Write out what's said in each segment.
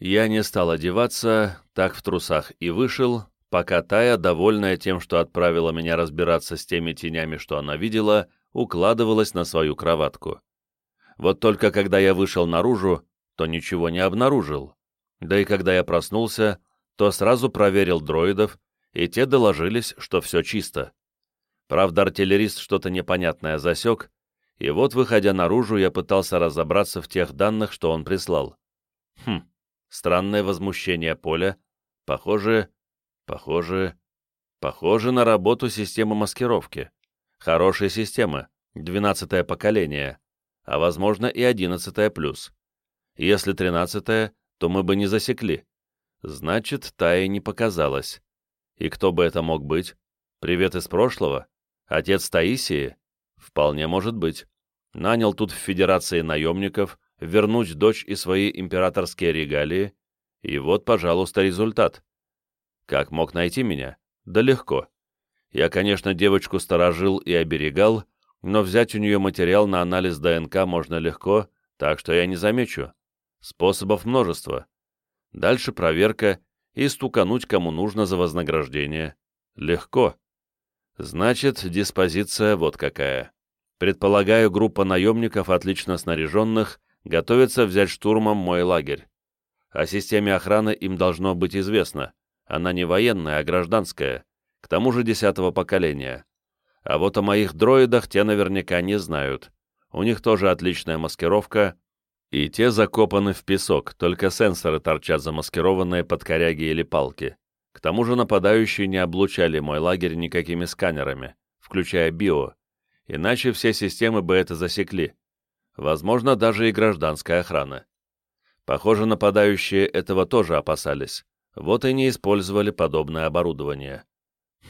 Я не стал одеваться, так в трусах и вышел, пока Тая, довольная тем, что отправила меня разбираться с теми тенями, что она видела, укладывалась на свою кроватку. Вот только когда я вышел наружу, то ничего не обнаружил. Да и когда я проснулся, то сразу проверил дроидов, и те доложились, что все чисто. Правда, артиллерист что-то непонятное засек, и вот, выходя наружу, я пытался разобраться в тех данных, что он прислал. Хм, странное возмущение поля. Похоже, похоже, похоже на работу системы маскировки. Хорошая система, двенадцатое поколение, а возможно и одиннадцатое плюс. Если тринадцатое, то мы бы не засекли. Значит, Тае не показалось. И кто бы это мог быть? Привет из прошлого? Отец Таисии? Вполне может быть. Нанял тут в Федерации наемников, вернуть дочь и свои императорские регалии, и вот, пожалуйста, результат. Как мог найти меня? Да легко. Я, конечно, девочку сторожил и оберегал, но взять у нее материал на анализ ДНК можно легко, так что я не замечу. Способов множество. Дальше проверка и стукануть кому нужно за вознаграждение. Легко. Значит, диспозиция вот какая. Предполагаю, группа наемников, отлично снаряженных, готовится взять штурмом мой лагерь. О системе охраны им должно быть известно. Она не военная, а гражданская, к тому же десятого поколения. А вот о моих дроидах те наверняка не знают. У них тоже отличная маскировка, и те закопаны в песок, только сенсоры торчат замаскированные под коряги или палки. К тому же нападающие не облучали мой лагерь никакими сканерами, включая био, иначе все системы бы это засекли. Возможно, даже и гражданская охрана. Похоже, нападающие этого тоже опасались, вот и не использовали подобное оборудование.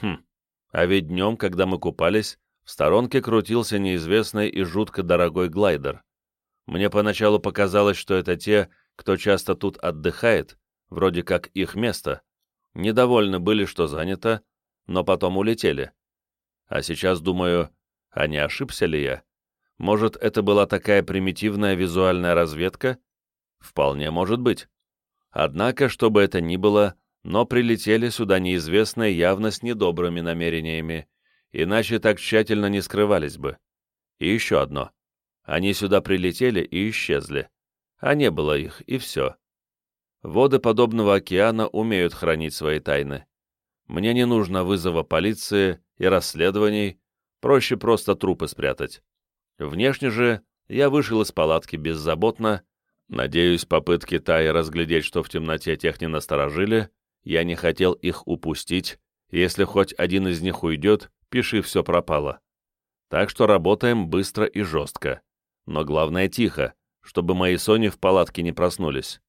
Хм, а ведь днем, когда мы купались, в сторонке крутился неизвестный и жутко дорогой глайдер. Мне поначалу показалось, что это те, кто часто тут отдыхает, вроде как их место. Недовольны были, что занято, но потом улетели. А сейчас думаю, а не ошибся ли я? Может, это была такая примитивная визуальная разведка? Вполне может быть. Однако, что бы это ни было, но прилетели сюда неизвестные явно с недобрыми намерениями, иначе так тщательно не скрывались бы. И еще одно. Они сюда прилетели и исчезли. А не было их, и все. Воды подобного океана умеют хранить свои тайны. Мне не нужно вызова полиции и расследований, проще просто трупы спрятать. Внешне же я вышел из палатки беззаботно, надеюсь, попытки Таи разглядеть, что в темноте тех не насторожили, я не хотел их упустить, если хоть один из них уйдет, пиши, все пропало. Так что работаем быстро и жестко но главное тихо, чтобы мои Сони в палатке не проснулись.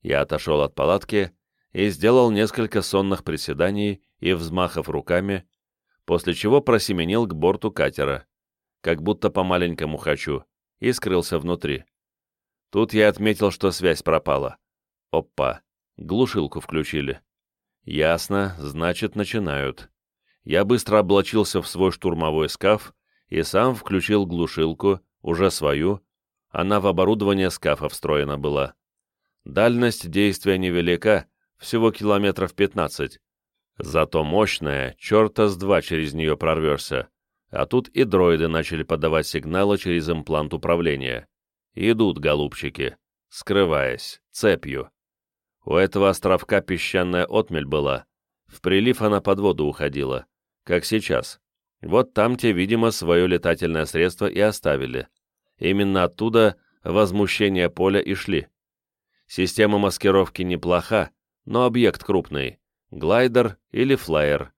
Я отошел от палатки и сделал несколько сонных приседаний и взмахов руками, после чего просеменил к борту катера, как будто по-маленькому хочу, и скрылся внутри. Тут я отметил, что связь пропала. Опа, глушилку включили. Ясно, значит, начинают. Я быстро облачился в свой штурмовой скаф и сам включил глушилку, уже свою, она в оборудование скафа встроена была. Дальность действия невелика, всего километров 15. Зато мощная, черта с два через нее прорвешься. А тут и дроиды начали подавать сигналы через имплант управления. Идут, голубчики, скрываясь, цепью. У этого островка песчаная отмель была. В прилив она под воду уходила, как сейчас. Вот там те, видимо, свое летательное средство и оставили. Именно оттуда возмущения поля и шли. Система маскировки неплоха, но объект крупный. Глайдер или флайер.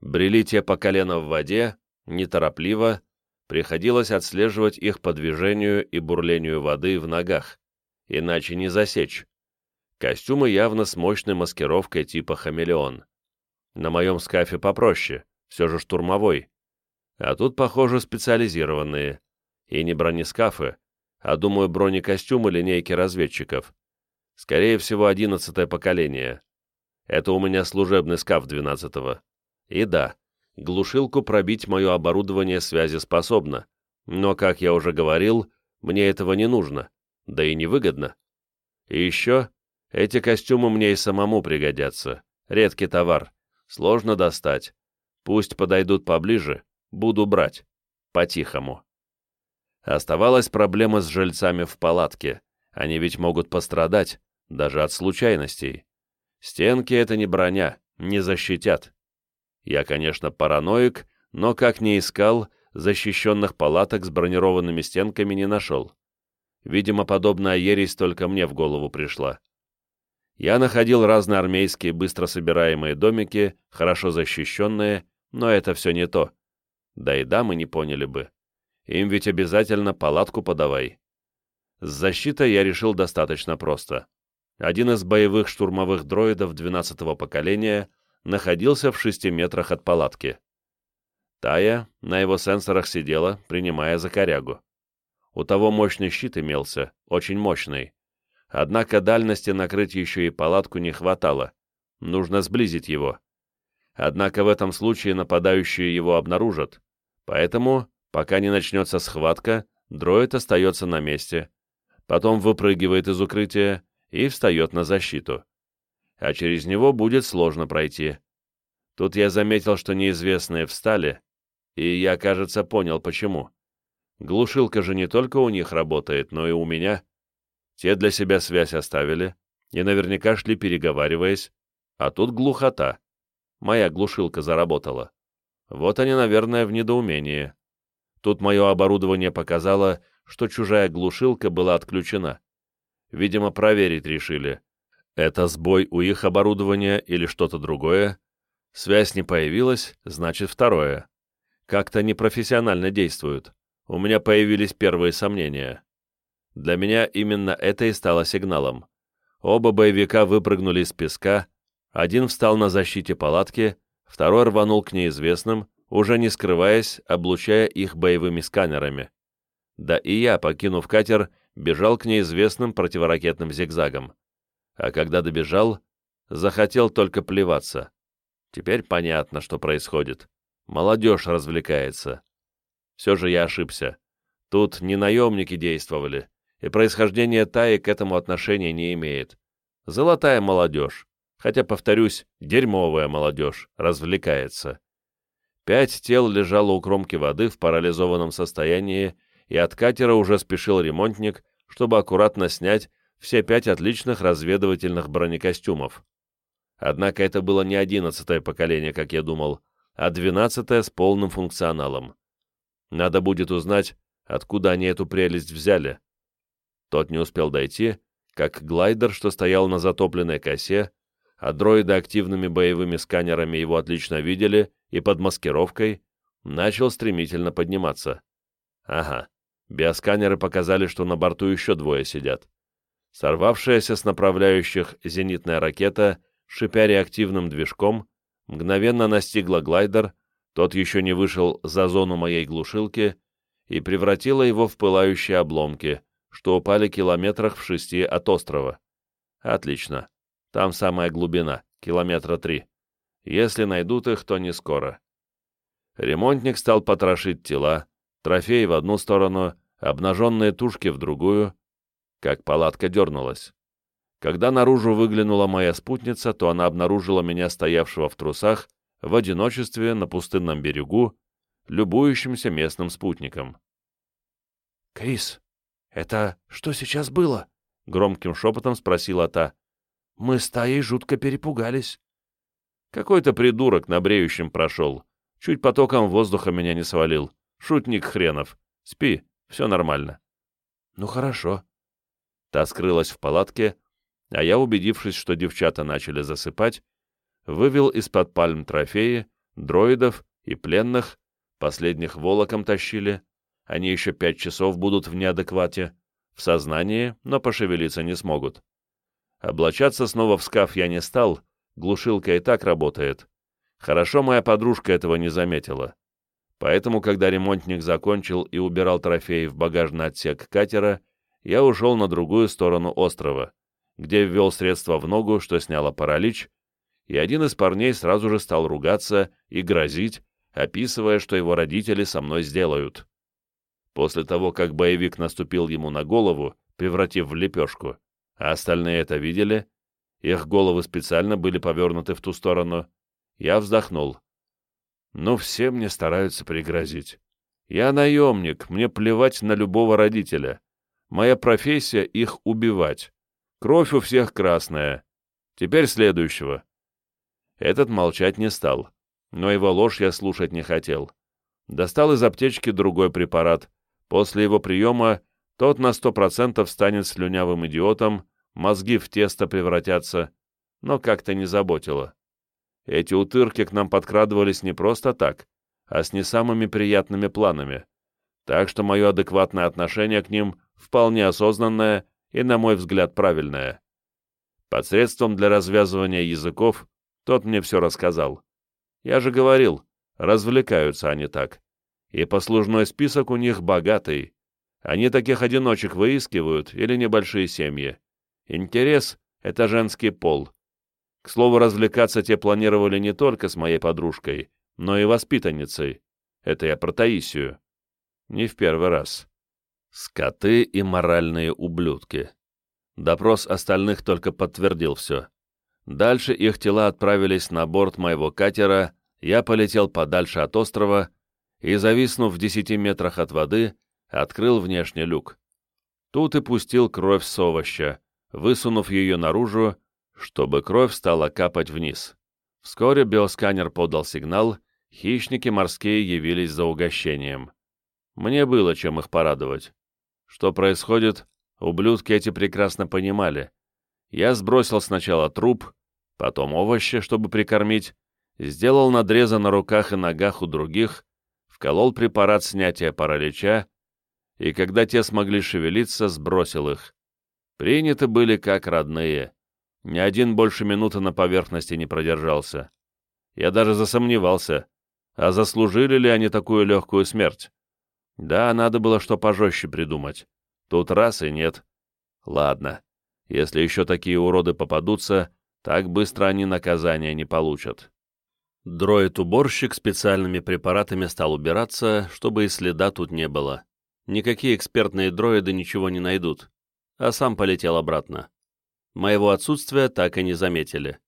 Брели те по колено в воде, неторопливо, приходилось отслеживать их по движению и бурлению воды в ногах, иначе не засечь. Костюмы явно с мощной маскировкой типа хамелеон. На моем скафе попроще, все же штурмовой. А тут, похоже, специализированные. И не бронескафы, а, думаю, бронекостюмы линейки разведчиков. Скорее всего, одиннадцатое поколение. Это у меня служебный скаф двенадцатого. И да, глушилку пробить мое оборудование связи способно. Но, как я уже говорил, мне этого не нужно, да и невыгодно. И еще Эти костюмы мне и самому пригодятся. Редкий товар. Сложно достать. Пусть подойдут поближе, буду брать. По-тихому. Оставалась проблема с жильцами в палатке. Они ведь могут пострадать, даже от случайностей. Стенки — это не броня, не защитят. Я, конечно, параноик, но, как ни искал, защищенных палаток с бронированными стенками не нашел. Видимо, подобная ересь только мне в голову пришла. Я находил разные армейские быстро собираемые домики, хорошо защищенные, но это все не то. Да и дамы не поняли бы. Им ведь обязательно палатку подавай. С защитой я решил достаточно просто. Один из боевых штурмовых дроидов 12-го поколения находился в шести метрах от палатки. Тая на его сенсорах сидела, принимая за корягу. У того мощный щит имелся, очень мощный. Однако дальности накрыть еще и палатку не хватало. Нужно сблизить его. Однако в этом случае нападающие его обнаружат. Поэтому, пока не начнется схватка, дроид остается на месте. Потом выпрыгивает из укрытия и встает на защиту. А через него будет сложно пройти. Тут я заметил, что неизвестные встали, и я, кажется, понял, почему. Глушилка же не только у них работает, но и у меня. Те для себя связь оставили и наверняка шли переговариваясь, а тут глухота. Моя глушилка заработала. Вот они, наверное, в недоумении. Тут мое оборудование показало, что чужая глушилка была отключена. Видимо, проверить решили. Это сбой у их оборудования или что-то другое? Связь не появилась, значит, второе. Как-то непрофессионально действуют. У меня появились первые сомнения. Для меня именно это и стало сигналом. Оба боевика выпрыгнули из песка, один встал на защите палатки, второй рванул к неизвестным, уже не скрываясь, облучая их боевыми сканерами. Да и я, покинув катер, бежал к неизвестным противоракетным зигзагам. А когда добежал, захотел только плеваться. Теперь понятно, что происходит. Молодежь развлекается. Все же я ошибся. Тут не наемники действовали, и происхождение Таи к этому отношения не имеет. Золотая молодежь, хотя, повторюсь, дерьмовая молодежь, развлекается. Пять тел лежало у кромки воды в парализованном состоянии, и от катера уже спешил ремонтник, чтобы аккуратно снять все пять отличных разведывательных бронекостюмов. Однако это было не одиннадцатое поколение, как я думал, а двенадцатое с полным функционалом. Надо будет узнать, откуда они эту прелесть взяли. Тот не успел дойти, как глайдер, что стоял на затопленной косе, а дроиды активными боевыми сканерами его отлично видели и под маскировкой, начал стремительно подниматься. Ага, биосканеры показали, что на борту еще двое сидят. Сорвавшаяся с направляющих зенитная ракета, шипя реактивным движком, мгновенно настигла глайдер, тот еще не вышел за зону моей глушилки, и превратила его в пылающие обломки, что упали километрах в шести от острова. Отлично. Там самая глубина, километра три. Если найдут их, то не скоро. Ремонтник стал потрошить тела, трофеи в одну сторону, обнаженные тушки в другую, как палатка дернулась. Когда наружу выглянула моя спутница, то она обнаружила меня стоявшего в трусах, в одиночестве на пустынном берегу, любующимся местным спутником. «Крис, это что сейчас было?» — громким шепотом спросила та. «Мы с Таей жутко перепугались». Какой-то придурок на бреющем прошел. Чуть потоком воздуха меня не свалил. Шутник хренов. Спи, все нормально. Ну хорошо. Та скрылась в палатке, а я, убедившись, что девчата начали засыпать, вывел из-под пальм трофеи, дроидов и пленных, последних волоком тащили, они еще пять часов будут в неадеквате, в сознании, но пошевелиться не смогут. Облачаться снова в скаф я не стал, глушилка и так работает. Хорошо моя подружка этого не заметила. Поэтому, когда ремонтник закончил и убирал трофеи в багажный отсек катера, я ушел на другую сторону острова, где ввел средство в ногу, что сняло паралич, и один из парней сразу же стал ругаться и грозить, описывая, что его родители со мной сделают. После того, как боевик наступил ему на голову, превратив в лепешку, а остальные это видели, Их головы специально были повернуты в ту сторону. Я вздохнул. Ну, все мне стараются пригрозить. Я наемник, мне плевать на любого родителя. Моя профессия — их убивать. Кровь у всех красная. Теперь следующего. Этот молчать не стал, но его ложь я слушать не хотел. Достал из аптечки другой препарат. После его приема тот на сто процентов станет слюнявым идиотом, мозги в тесто превратятся, но как-то не заботило. Эти утырки к нам подкрадывались не просто так, а с не самыми приятными планами. Так что мое адекватное отношение к ним вполне осознанное и, на мой взгляд, правильное. Под средством для развязывания языков тот мне все рассказал. Я же говорил, развлекаются они так. И послужной список у них богатый. Они таких одиночек выискивают или небольшие семьи. Интерес — это женский пол. К слову, развлекаться те планировали не только с моей подружкой, но и воспитанницей. Это я про Таисию. Не в первый раз. Скоты и моральные ублюдки. Допрос остальных только подтвердил все. Дальше их тела отправились на борт моего катера, я полетел подальше от острова и, зависнув в десяти метрах от воды, открыл внешний люк. Тут и пустил кровь с овоща, высунув ее наружу, чтобы кровь стала капать вниз. Вскоре биосканер подал сигнал, хищники морские явились за угощением. Мне было чем их порадовать. Что происходит, ублюдки эти прекрасно понимали. Я сбросил сначала труп, потом овощи, чтобы прикормить, сделал надрезы на руках и ногах у других, вколол препарат снятия паралича и когда те смогли шевелиться, сбросил их. Приняты были как родные. Ни один больше минуты на поверхности не продержался. Я даже засомневался, а заслужили ли они такую легкую смерть? Да, надо было что пожестче придумать. Тут раз и нет. Ладно, если еще такие уроды попадутся, так быстро они наказания не получат. Дроид-уборщик специальными препаратами стал убираться, чтобы и следа тут не было никакие экспертные дроиды ничего не найдут, а сам полетел обратно. Моего отсутствия так и не заметили.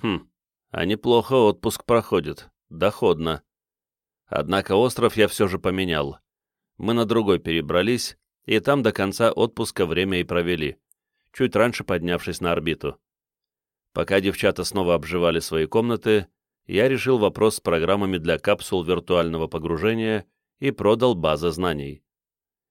Хм, а неплохо отпуск проходит, доходно. Однако остров я все же поменял. Мы на другой перебрались, и там до конца отпуска время и провели, чуть раньше поднявшись на орбиту. Пока девчата снова обживали свои комнаты, я решил вопрос с программами для капсул виртуального погружения и продал базы знаний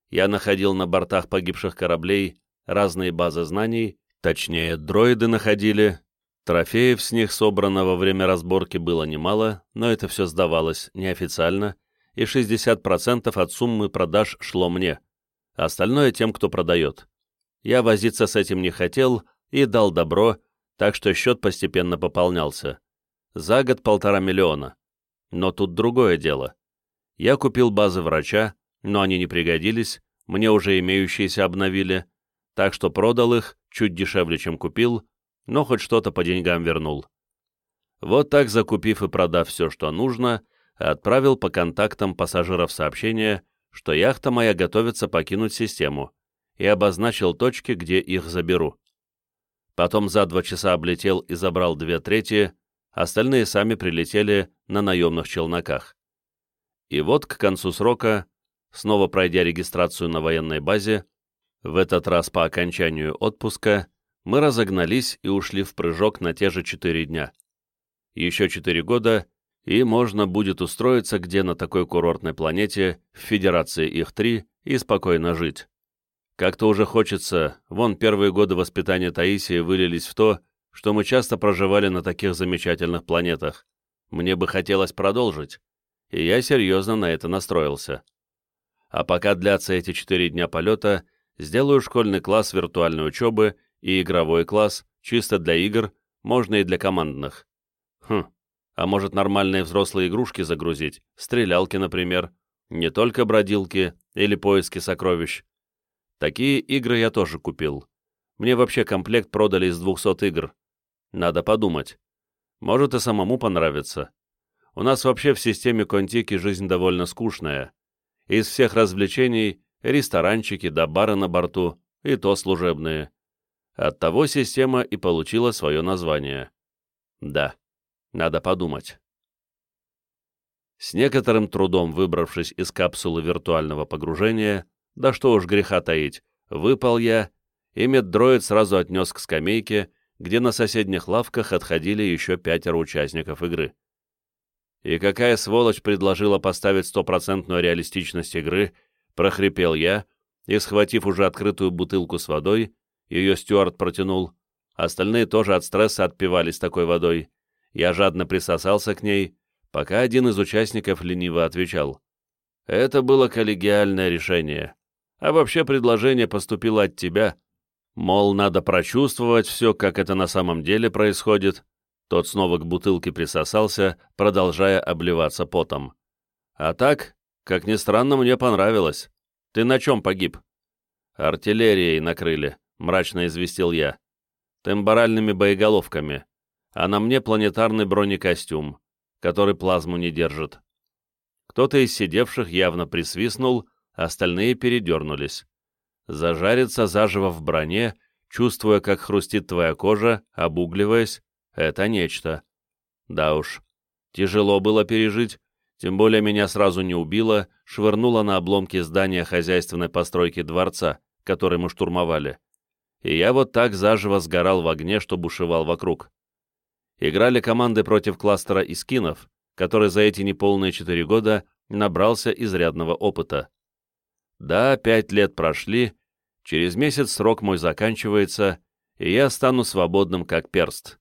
я находил на бортах погибших кораблей разные базы знаний, точнее, дроиды находили. Трофеев с них собрано во время разборки было немало, но это все сдавалось неофициально, и 60% от суммы продаж шло мне, остальное тем, кто продает. Я возиться с этим не хотел и дал добро, так что счет постепенно пополнялся. За год полтора миллиона. Но тут другое дело. Я купил базы врача, но они не пригодились, мне уже имеющиеся обновили, так что продал их чуть дешевле, чем купил, но хоть что-то по деньгам вернул. Вот так, закупив и продав все, что нужно, отправил по контактам пассажиров сообщение, что яхта моя готовится покинуть систему, и обозначил точки, где их заберу. Потом за два часа облетел и забрал две трети, остальные сами прилетели на наемных челноках. И вот к концу срока снова пройдя регистрацию на военной базе, в этот раз по окончанию отпуска, мы разогнались и ушли в прыжок на те же четыре дня. Еще четыре года, и можно будет устроиться где на такой курортной планете, в Федерации их три, и спокойно жить. Как-то уже хочется, вон первые годы воспитания Таисии вылились в то, что мы часто проживали на таких замечательных планетах. Мне бы хотелось продолжить, и я серьезно на это настроился. А пока длятся эти четыре дня полета, сделаю школьный класс виртуальной учебы и игровой класс, чисто для игр, можно и для командных. Хм, а может нормальные взрослые игрушки загрузить, стрелялки, например, не только бродилки или поиски сокровищ. Такие игры я тоже купил. Мне вообще комплект продали из 200 игр. Надо подумать. Может и самому понравится. У нас вообще в системе Контики жизнь довольно скучная. Из всех развлечений ресторанчики да бары на борту, и то служебные. Оттого система и получила свое название. Да, надо подумать. С некоторым трудом выбравшись из капсулы виртуального погружения, да что уж греха таить, выпал я, и меддроид сразу отнес к скамейке, где на соседних лавках отходили еще пятеро участников игры. И какая сволочь предложила поставить стопроцентную реалистичность игры, прохрипел я, и, схватив уже открытую бутылку с водой, ее Стюарт протянул, остальные тоже от стресса отпивались такой водой, я жадно присосался к ней, пока один из участников лениво отвечал. «Это было коллегиальное решение. А вообще предложение поступило от тебя. Мол, надо прочувствовать все, как это на самом деле происходит». Тот снова к бутылке присосался, продолжая обливаться потом. «А так, как ни странно, мне понравилось. Ты на чем погиб?» «Артиллерией накрыли», — мрачно известил я. «Темборальными боеголовками. А на мне планетарный бронекостюм который плазму не держит. Кто-то из сидевших явно присвистнул, остальные передернулись. Зажариться заживо в броне, чувствуя, как хрустит твоя кожа, обугливаясь, это нечто. Да уж, тяжело было пережить, тем более меня сразу не убило, швырнуло на обломки здания хозяйственной постройки дворца, который мы штурмовали. И я вот так заживо сгорал в огне, что бушевал вокруг играли команды против кластера искинов, который за эти неполные четыре года набрался изрядного опыта. Да, пять лет прошли, через месяц срок мой заканчивается, и я стану свободным как перст.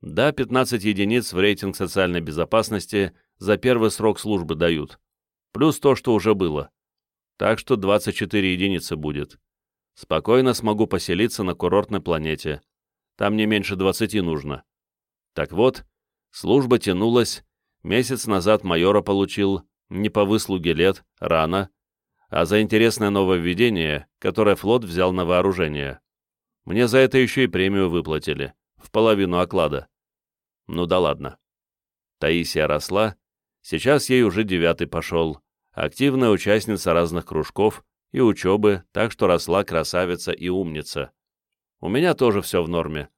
Да, 15 единиц в рейтинг социальной безопасности за первый срок службы дают, плюс то, что уже было. Так что 24 единицы будет. Спокойно смогу поселиться на курортной планете. Там не меньше 20 нужно. Так вот, служба тянулась, месяц назад майора получил, не по выслуге лет, рано, а за интересное нововведение, которое флот взял на вооружение. Мне за это еще и премию выплатили, в половину оклада. Ну да ладно. Таисия росла, сейчас ей уже девятый пошел, активная участница разных кружков и учебы, так что росла красавица и умница. У меня тоже все в норме.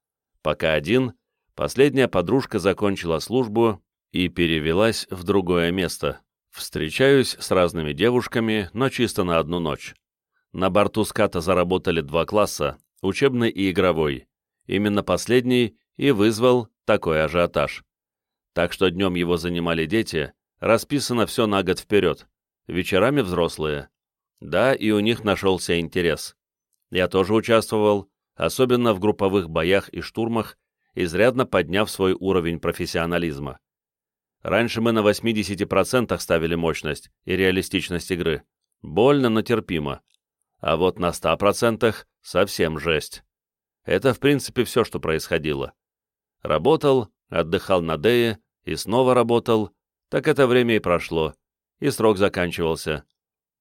Пока один, Последняя подружка закончила службу и перевелась в другое место. Встречаюсь с разными девушками, но чисто на одну ночь. На борту ската заработали два класса, учебный и игровой. Именно последний и вызвал такой ажиотаж. Так что днем его занимали дети, расписано все на год вперед, вечерами взрослые. Да, и у них нашелся интерес. Я тоже участвовал, особенно в групповых боях и штурмах, изрядно подняв свой уровень профессионализма. Раньше мы на 80% ставили мощность и реалистичность игры. Больно, но терпимо. А вот на 100% совсем жесть. Это, в принципе, все, что происходило. Работал, отдыхал на Дее и снова работал, так это время и прошло, и срок заканчивался.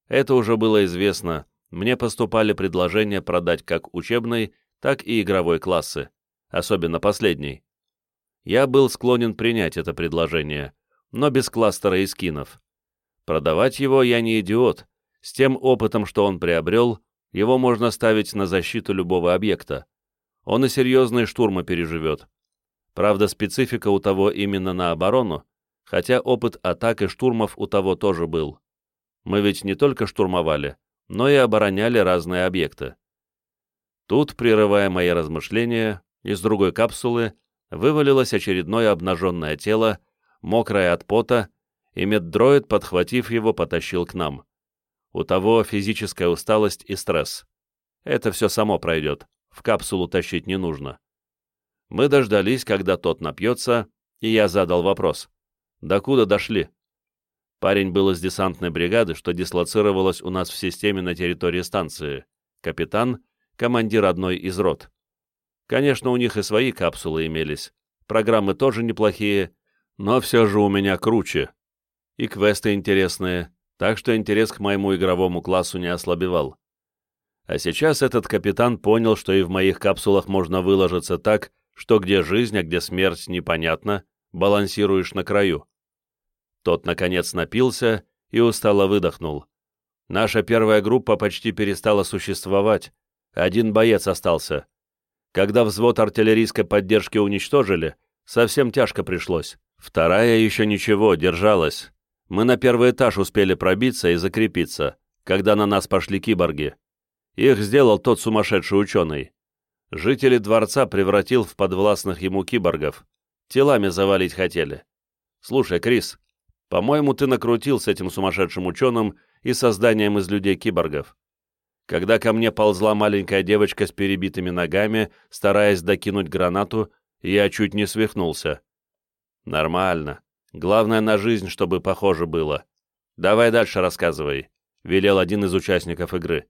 Это уже было известно, мне поступали предложения продать как учебный, так и игровой классы особенно последний. Я был склонен принять это предложение, но без кластера и скинов. Продавать его я не идиот, с тем опытом, что он приобрел, его можно ставить на защиту любого объекта. Он и серьезные штурмы переживет. Правда, специфика у того именно на оборону, хотя опыт атак и штурмов у того тоже был. Мы ведь не только штурмовали, но и обороняли разные объекты. Тут, прерывая мои размышления, из другой капсулы вывалилось очередное обнаженное тело, мокрое от пота, и меддроид, подхватив его, потащил к нам. У того физическая усталость и стресс. Это все само пройдет, в капсулу тащить не нужно. Мы дождались, когда тот напьется, и я задал вопрос. «Докуда дошли?» Парень был из десантной бригады, что дислоцировалась у нас в системе на территории станции. Капитан — командир одной из рот. Конечно, у них и свои капсулы имелись. Программы тоже неплохие, но все же у меня круче. И квесты интересные, так что интерес к моему игровому классу не ослабевал. А сейчас этот капитан понял, что и в моих капсулах можно выложиться так, что где жизнь, а где смерть непонятно, балансируешь на краю. Тот, наконец, напился и устало выдохнул. Наша первая группа почти перестала существовать. Один боец остался. Когда взвод артиллерийской поддержки уничтожили, совсем тяжко пришлось. Вторая еще ничего, держалась. Мы на первый этаж успели пробиться и закрепиться, когда на нас пошли киборги. Их сделал тот сумасшедший ученый. Жители дворца превратил в подвластных ему киборгов. Телами завалить хотели. Слушай, Крис, по-моему, ты накрутил с этим сумасшедшим ученым и созданием из людей киборгов. Когда ко мне ползла маленькая девочка с перебитыми ногами, стараясь докинуть гранату, я чуть не свихнулся. Нормально. Главное, на жизнь, чтобы похоже было. Давай дальше рассказывай, — велел один из участников игры.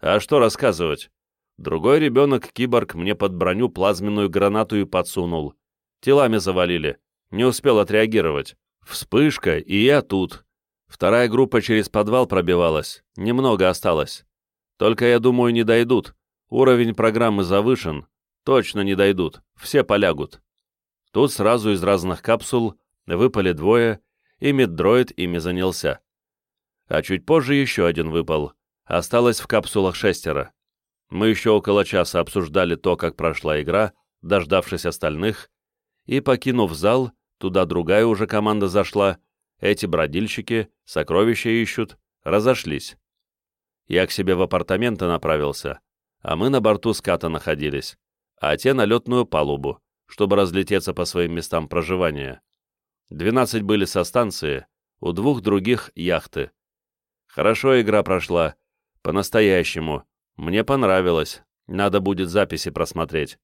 А что рассказывать? Другой ребенок-киборг мне под броню плазменную гранату и подсунул. Телами завалили. Не успел отреагировать. Вспышка, и я тут. Вторая группа через подвал пробивалась. Немного осталось. Только, я думаю, не дойдут. Уровень программы завышен. Точно не дойдут. Все полягут. Тут сразу из разных капсул выпали двое, и меддроид ими занялся. А чуть позже еще один выпал. Осталось в капсулах шестеро. Мы еще около часа обсуждали то, как прошла игра, дождавшись остальных, и, покинув зал, туда другая уже команда зашла, эти бродильщики, сокровища ищут, разошлись. Я к себе в апартаменты направился, а мы на борту ската находились, а те на летную палубу, чтобы разлететься по своим местам проживания. Двенадцать были со станции, у двух других — яхты. Хорошо игра прошла, по-настоящему. Мне понравилось, надо будет записи просмотреть.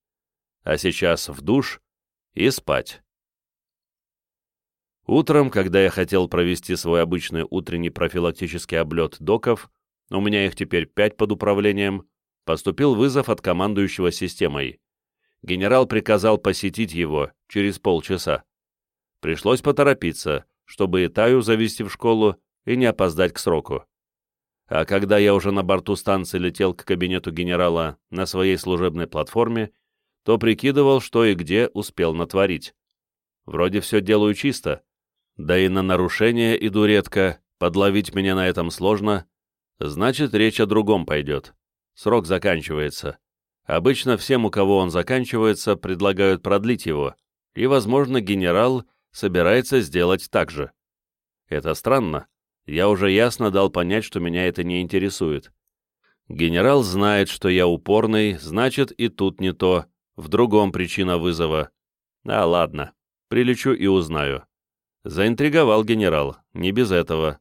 А сейчас в душ и спать. Утром, когда я хотел провести свой обычный утренний профилактический облет доков, у меня их теперь пять под управлением, поступил вызов от командующего системой. Генерал приказал посетить его через полчаса. Пришлось поторопиться, чтобы и Таю завести в школу и не опоздать к сроку. А когда я уже на борту станции летел к кабинету генерала на своей служебной платформе, то прикидывал, что и где успел натворить. Вроде все делаю чисто, да и на нарушение иду редко, подловить меня на этом сложно, Значит, речь о другом пойдет. Срок заканчивается. Обычно всем, у кого он заканчивается, предлагают продлить его, и, возможно, генерал собирается сделать так же. Это странно. Я уже ясно дал понять, что меня это не интересует. Генерал знает, что я упорный, значит, и тут не то, в другом причина вызова. А ладно, прилечу и узнаю. Заинтриговал генерал, не без этого.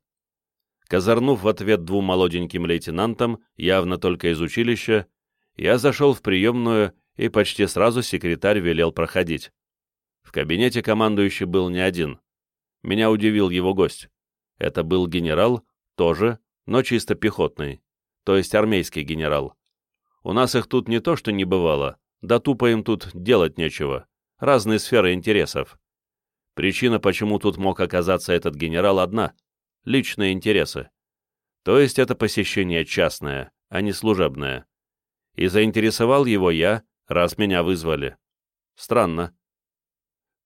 Козырнув в ответ двум молоденьким лейтенантам, явно только из училища, я зашел в приемную, и почти сразу секретарь велел проходить. В кабинете командующий был не один. Меня удивил его гость. Это был генерал, тоже, но чисто пехотный, то есть армейский генерал. У нас их тут не то что не бывало, да тупо им тут делать нечего, разные сферы интересов. Причина, почему тут мог оказаться этот генерал, одна — личные интересы. То есть это посещение частное, а не служебное. И заинтересовал его я, раз меня вызвали. Странно.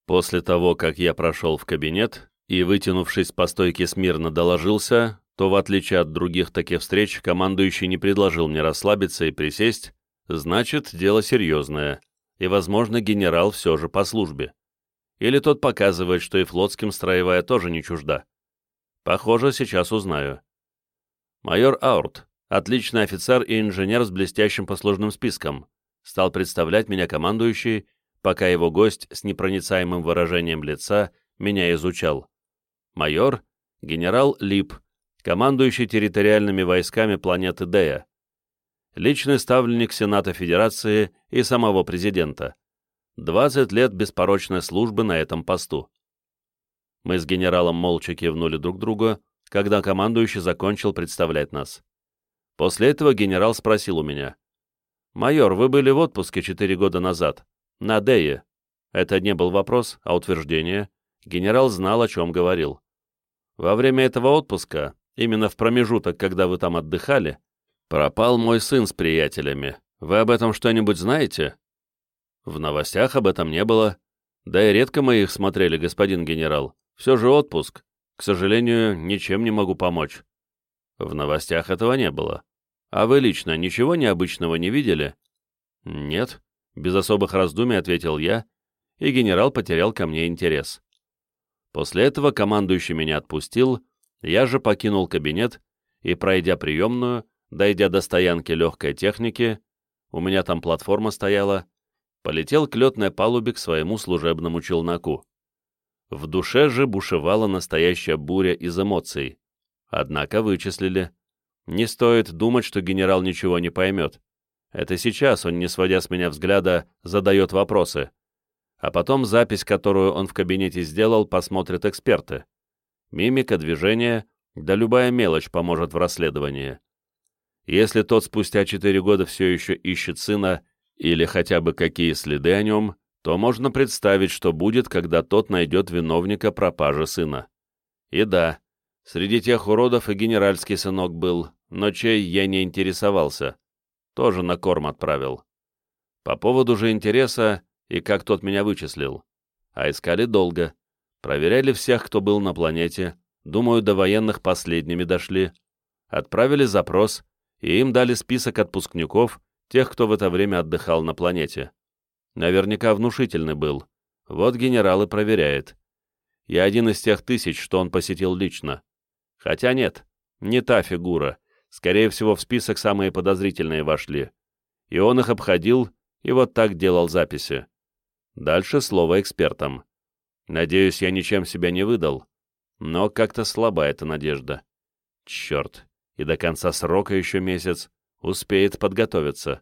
После того, как я прошел в кабинет и, вытянувшись по стойке смирно, доложился, то, в отличие от других таких встреч, командующий не предложил мне расслабиться и присесть, значит, дело серьезное, и, возможно, генерал все же по службе. Или тот показывает, что и флотским строевая тоже не чужда. Похоже, сейчас узнаю. Майор Аурт, отличный офицер и инженер с блестящим послужным списком, стал представлять меня командующий, пока его гость с непроницаемым выражением лица меня изучал. Майор — генерал Лип, командующий территориальными войсками планеты Дея. Личный ставленник Сената Федерации и самого президента. 20 лет беспорочной службы на этом посту. Мы с генералом молча кивнули друг другу, когда командующий закончил представлять нас. После этого генерал спросил у меня. «Майор, вы были в отпуске четыре года назад. На Дее». Это не был вопрос, а утверждение. Генерал знал, о чем говорил. «Во время этого отпуска, именно в промежуток, когда вы там отдыхали, пропал мой сын с приятелями. Вы об этом что-нибудь знаете?» В новостях об этом не было. Да и редко мы их смотрели, господин генерал. Все же отпуск. К сожалению, ничем не могу помочь. В новостях этого не было. А вы лично ничего необычного не видели? Нет. Без особых раздумий ответил я, и генерал потерял ко мне интерес. После этого командующий меня отпустил, я же покинул кабинет и, пройдя приемную, дойдя до стоянки легкой техники, у меня там платформа стояла, полетел к летной палубе к своему служебному челноку. В душе же бушевала настоящая буря из эмоций. Однако вычислили. Не стоит думать, что генерал ничего не поймет. Это сейчас он, не сводя с меня взгляда, задает вопросы. А потом запись, которую он в кабинете сделал, посмотрят эксперты. Мимика, движение, да любая мелочь поможет в расследовании. Если тот спустя четыре года все еще ищет сына или хотя бы какие следы о нем, то можно представить, что будет, когда тот найдет виновника пропажи сына. И да, среди тех уродов и генеральский сынок был, но чей я не интересовался. Тоже на корм отправил. По поводу же интереса и как тот меня вычислил. А искали долго. Проверяли всех, кто был на планете. Думаю, до военных последними дошли. Отправили запрос, и им дали список отпускников, тех, кто в это время отдыхал на планете. Наверняка внушительный был. Вот генерал и проверяет. Я один из тех тысяч, что он посетил лично. Хотя нет, не та фигура. Скорее всего, в список самые подозрительные вошли. И он их обходил, и вот так делал записи. Дальше слово экспертам. Надеюсь, я ничем себя не выдал. Но как-то слаба эта надежда. Черт, и до конца срока еще месяц. Успеет подготовиться.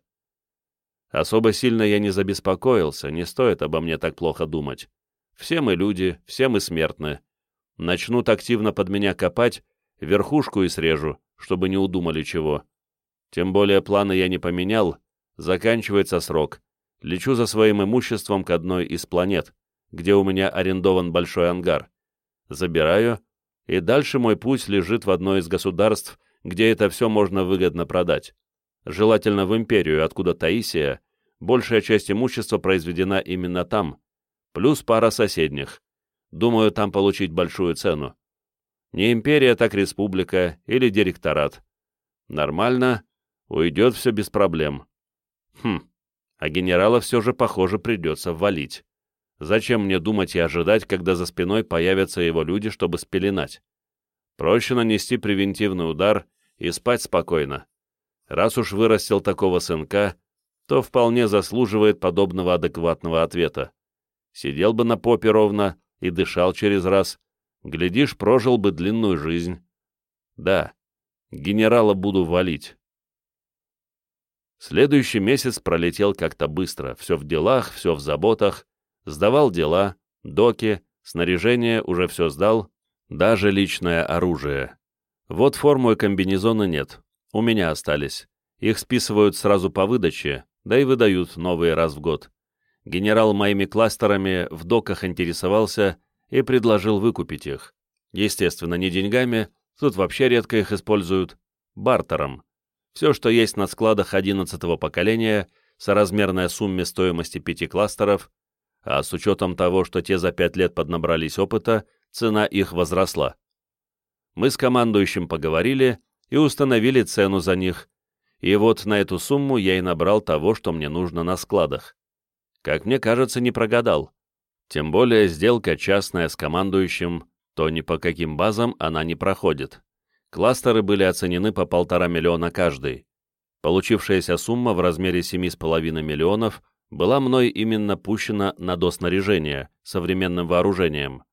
Особо сильно я не забеспокоился, не стоит обо мне так плохо думать. Все мы люди, все мы смертны. Начнут активно под меня копать, верхушку и срежу, чтобы не удумали чего. Тем более планы я не поменял, заканчивается срок. Лечу за своим имуществом к одной из планет, где у меня арендован большой ангар. Забираю, и дальше мой путь лежит в одно из государств, где это все можно выгодно продать желательно в империю, откуда Таисия, большая часть имущества произведена именно там, плюс пара соседних. Думаю, там получить большую цену. Не империя, так республика или директорат. Нормально, уйдет все без проблем. Хм, а генерала все же, похоже, придется валить. Зачем мне думать и ожидать, когда за спиной появятся его люди, чтобы спеленать? Проще нанести превентивный удар и спать спокойно. Раз уж вырастил такого сынка, то вполне заслуживает подобного адекватного ответа. Сидел бы на попе ровно и дышал через раз, глядишь, прожил бы длинную жизнь. Да, генерала буду валить. Следующий месяц пролетел как-то быстро, все в делах, все в заботах, сдавал дела, доки, снаряжение уже все сдал, даже личное оружие. Вот форму и комбинезона нет, у меня остались. Их списывают сразу по выдаче, да и выдают новые раз в год. Генерал моими кластерами в доках интересовался и предложил выкупить их. Естественно, не деньгами, тут вообще редко их используют, бартером. Все, что есть на складах 11-го поколения, соразмерная сумме стоимости пяти кластеров, а с учетом того, что те за пять лет поднабрались опыта, цена их возросла. Мы с командующим поговорили, и установили цену за них, и вот на эту сумму я и набрал того, что мне нужно на складах. Как мне кажется, не прогадал. Тем более сделка частная с командующим, то ни по каким базам она не проходит. Кластеры были оценены по полтора миллиона каждый. Получившаяся сумма в размере 7,5 миллионов была мной именно пущена на доснаряжение, современным вооружением.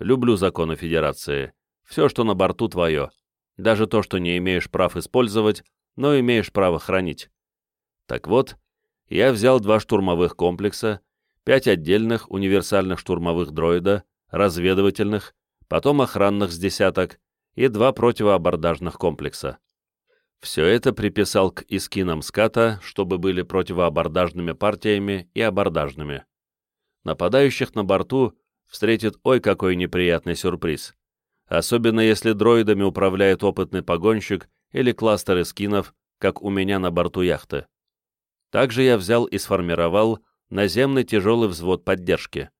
Люблю законы Федерации. Все, что на борту, твое даже то, что не имеешь прав использовать, но имеешь право хранить. Так вот, я взял два штурмовых комплекса, пять отдельных универсальных штурмовых дроида, разведывательных, потом охранных с десяток и два противоабордажных комплекса. Все это приписал к искинам ската, чтобы были противоабордажными партиями и абордажными. Нападающих на борту встретит ой какой неприятный сюрприз особенно если дроидами управляет опытный погонщик или кластеры скинов, как у меня на борту яхты. Также я взял и сформировал наземный тяжелый взвод поддержки.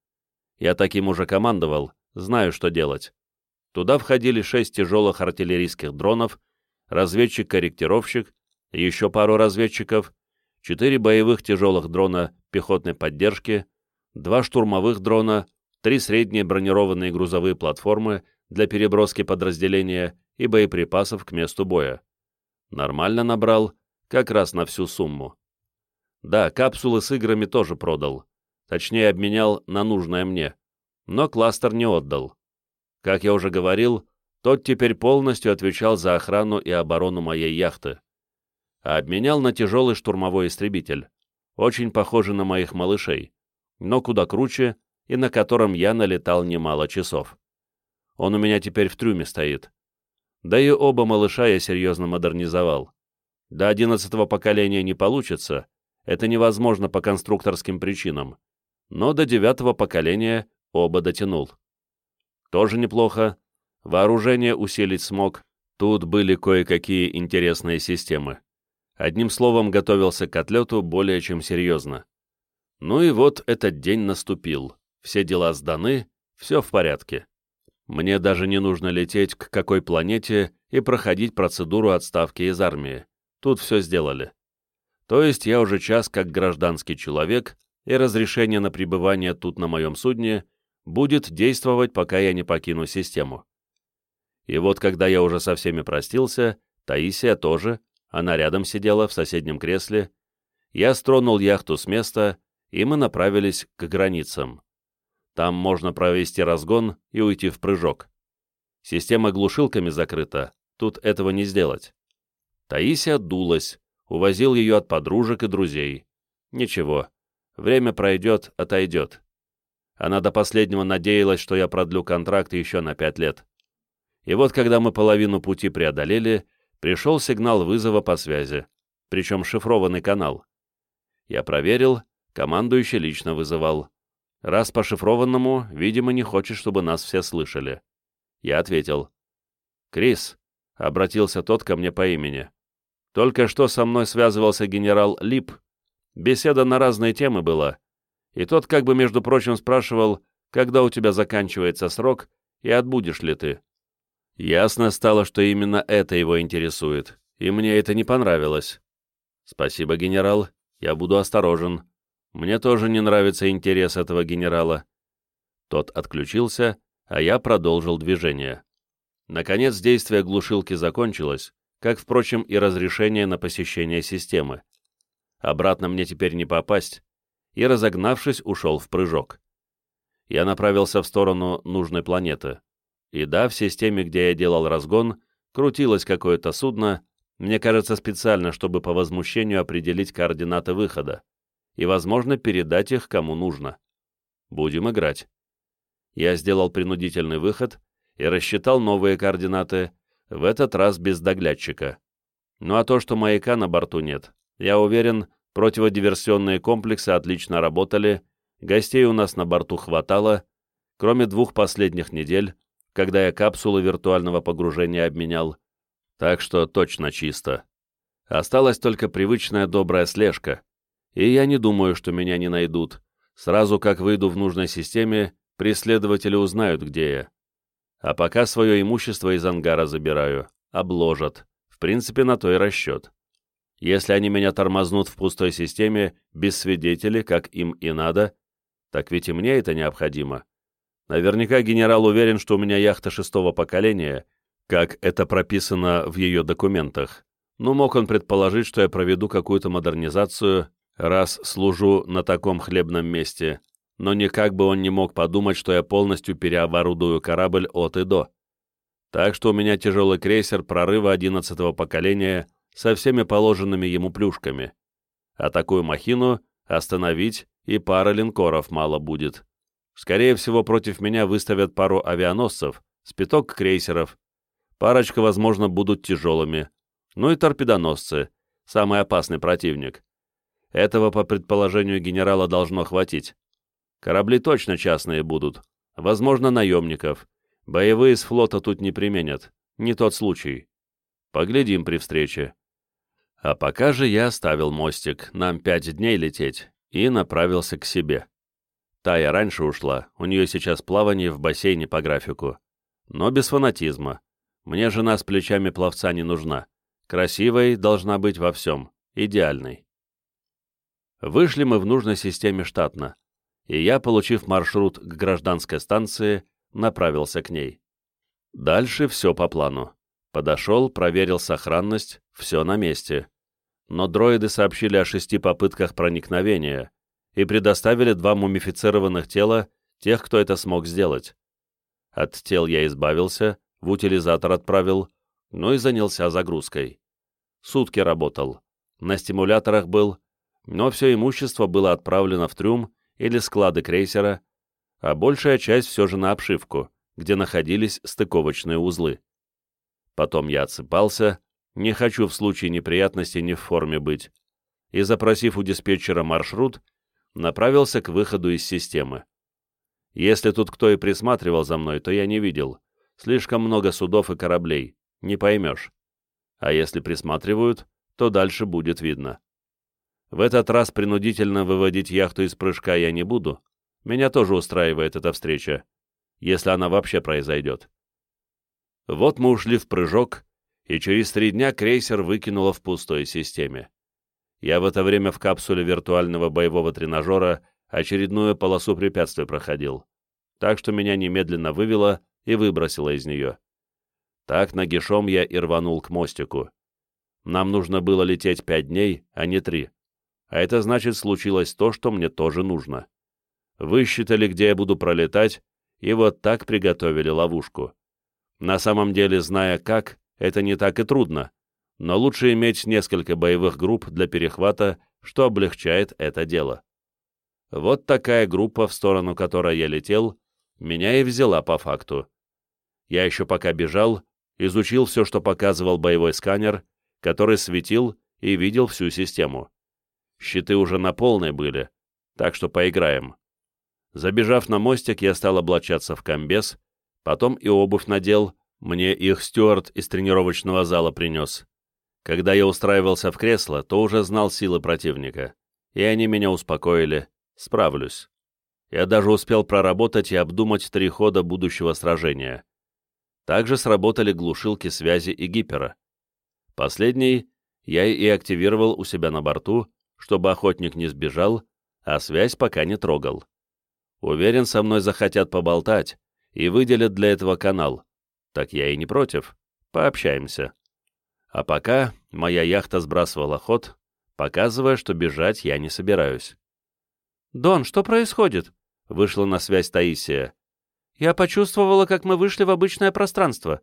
Я таким уже командовал, знаю, что делать. Туда входили шесть тяжелых артиллерийских дронов, разведчик-корректировщик, еще пару разведчиков, четыре боевых тяжелых дрона пехотной поддержки, два штурмовых дрона, три средние бронированные грузовые платформы для переброски подразделения и боеприпасов к месту боя. Нормально набрал, как раз на всю сумму. Да, капсулы с играми тоже продал. Точнее, обменял на нужное мне. Но кластер не отдал. Как я уже говорил, тот теперь полностью отвечал за охрану и оборону моей яхты. А обменял на тяжелый штурмовой истребитель, очень похожий на моих малышей, но куда круче и на котором я налетал немало часов. Он у меня теперь в трюме стоит. Да и оба малыша я серьезно модернизовал. До одиннадцатого поколения не получится, это невозможно по конструкторским причинам, но до девятого поколения оба дотянул. Тоже неплохо. Вооружение усилить смог. Тут были кое-какие интересные системы. Одним словом, готовился к отлету более чем серьезно. Ну и вот этот день наступил. Все дела сданы, все в порядке. Мне даже не нужно лететь к какой планете и проходить процедуру отставки из армии. Тут все сделали. То есть я уже час как гражданский человек, и разрешение на пребывание тут на моем судне будет действовать, пока я не покину систему. И вот когда я уже со всеми простился, Таисия тоже, она рядом сидела в соседнем кресле, я стронул яхту с места, и мы направились к границам. Там можно провести разгон и уйти в прыжок. Система глушилками закрыта, тут этого не сделать. Таисия дулась, увозил ее от подружек и друзей. Ничего, время пройдет, отойдет. Она до последнего надеялась, что я продлю контракт еще на пять лет. И вот когда мы половину пути преодолели, пришел сигнал вызова по связи, причем шифрованный канал. Я проверил, командующий лично вызывал. Раз по шифрованному, видимо, не хочет, чтобы нас все слышали. Я ответил. «Крис», — обратился тот ко мне по имени. «Только что со мной связывался генерал Лип. Беседа на разные темы была. И тот как бы, между прочим, спрашивал, когда у тебя заканчивается срок и отбудешь ли ты. Ясно стало, что именно это его интересует, и мне это не понравилось. Спасибо, генерал, я буду осторожен. Мне тоже не нравится интерес этого генерала. Тот отключился, а я продолжил движение. Наконец, действие глушилки закончилось, как, впрочем, и разрешение на посещение системы. Обратно мне теперь не попасть, и, разогнавшись, ушел в прыжок. Я направился в сторону нужной планеты. И да, в системе, где я делал разгон, крутилось какое-то судно, мне кажется, специально, чтобы по возмущению определить координаты выхода и, возможно, передать их кому нужно. Будем играть. Я сделал принудительный выход и рассчитал новые координаты, в этот раз без доглядчика. Ну а то, что маяка на борту нет, я уверен, противодиверсионные комплексы отлично работали, гостей у нас на борту хватало, кроме двух последних недель, когда я капсулы виртуального погружения обменял, так что точно чисто. Осталась только привычная добрая слежка, и я не думаю, что меня не найдут. Сразу как выйду в нужной системе, преследователи узнают, где я. А пока свое имущество из ангара забираю, обложат. В принципе, на то и расчет. Если они меня тормознут в пустой системе, без свидетелей, как им и надо, так ведь и мне это необходимо. Наверняка генерал уверен, что у меня яхта шестого поколения, как это прописано в ее документах. Но мог он предположить, что я проведу какую-то модернизацию раз служу на таком хлебном месте, но никак бы он не мог подумать, что я полностью переоборудую корабль от и до. Так что у меня тяжелый крейсер прорыва 11 поколения со всеми положенными ему плюшками. А такую махину остановить и пара линкоров мало будет. Скорее всего, против меня выставят пару авианосцев, спиток крейсеров. Парочка, возможно, будут тяжелыми. Ну и торпедоносцы, самый опасный противник. Этого, по предположению генерала, должно хватить. Корабли точно частные будут. Возможно, наемников. Боевые с флота тут не применят. Не тот случай. Поглядим при встрече. А пока же я оставил мостик, нам пять дней лететь, и направился к себе. Тая раньше ушла, у нее сейчас плавание в бассейне по графику. Но без фанатизма. Мне жена с плечами пловца не нужна. Красивой должна быть во всем, идеальной. Вышли мы в нужной системе штатно, и я, получив маршрут к гражданской станции, направился к ней. Дальше все по плану. Подошел, проверил сохранность, все на месте. Но дроиды сообщили о шести попытках проникновения и предоставили два мумифицированных тела тех, кто это смог сделать. От тел я избавился, в утилизатор отправил, ну и занялся загрузкой. Сутки работал. На стимуляторах был, но все имущество было отправлено в трюм или склады крейсера, а большая часть все же на обшивку, где находились стыковочные узлы. Потом я отсыпался, не хочу в случае неприятностей не в форме быть, и, запросив у диспетчера маршрут, направился к выходу из системы. Если тут кто и присматривал за мной, то я не видел. Слишком много судов и кораблей, не поймешь. А если присматривают, то дальше будет видно. В этот раз принудительно выводить яхту из прыжка я не буду. Меня тоже устраивает эта встреча, если она вообще произойдет. Вот мы ушли в прыжок, и через три дня крейсер выкинуло в пустой системе. Я в это время в капсуле виртуального боевого тренажера очередную полосу препятствий проходил, так что меня немедленно вывело и выбросило из нее. Так нагишом я и рванул к мостику. Нам нужно было лететь пять дней, а не три. А это значит, случилось то, что мне тоже нужно. Высчитали, где я буду пролетать, и вот так приготовили ловушку. На самом деле, зная как, это не так и трудно, но лучше иметь несколько боевых групп для перехвата, что облегчает это дело. Вот такая группа, в сторону которой я летел, меня и взяла по факту. Я еще пока бежал, изучил все, что показывал боевой сканер, который светил и видел всю систему. Щиты уже на полной были, так что поиграем. Забежав на мостик, я стал облачаться в комбез, потом и обувь надел, мне их Стюарт из тренировочного зала принес. Когда я устраивался в кресло, то уже знал силы противника, и они меня успокоили, справлюсь. Я даже успел проработать и обдумать три хода будущего сражения. Также сработали глушилки связи и гипера. Последний я и активировал у себя на борту, чтобы охотник не сбежал, а связь пока не трогал. Уверен, со мной захотят поболтать и выделят для этого канал. Так я и не против. Пообщаемся. А пока моя яхта сбрасывала ход, показывая, что бежать я не собираюсь. «Дон, что происходит?» — вышла на связь Таисия. Я почувствовала, как мы вышли в обычное пространство.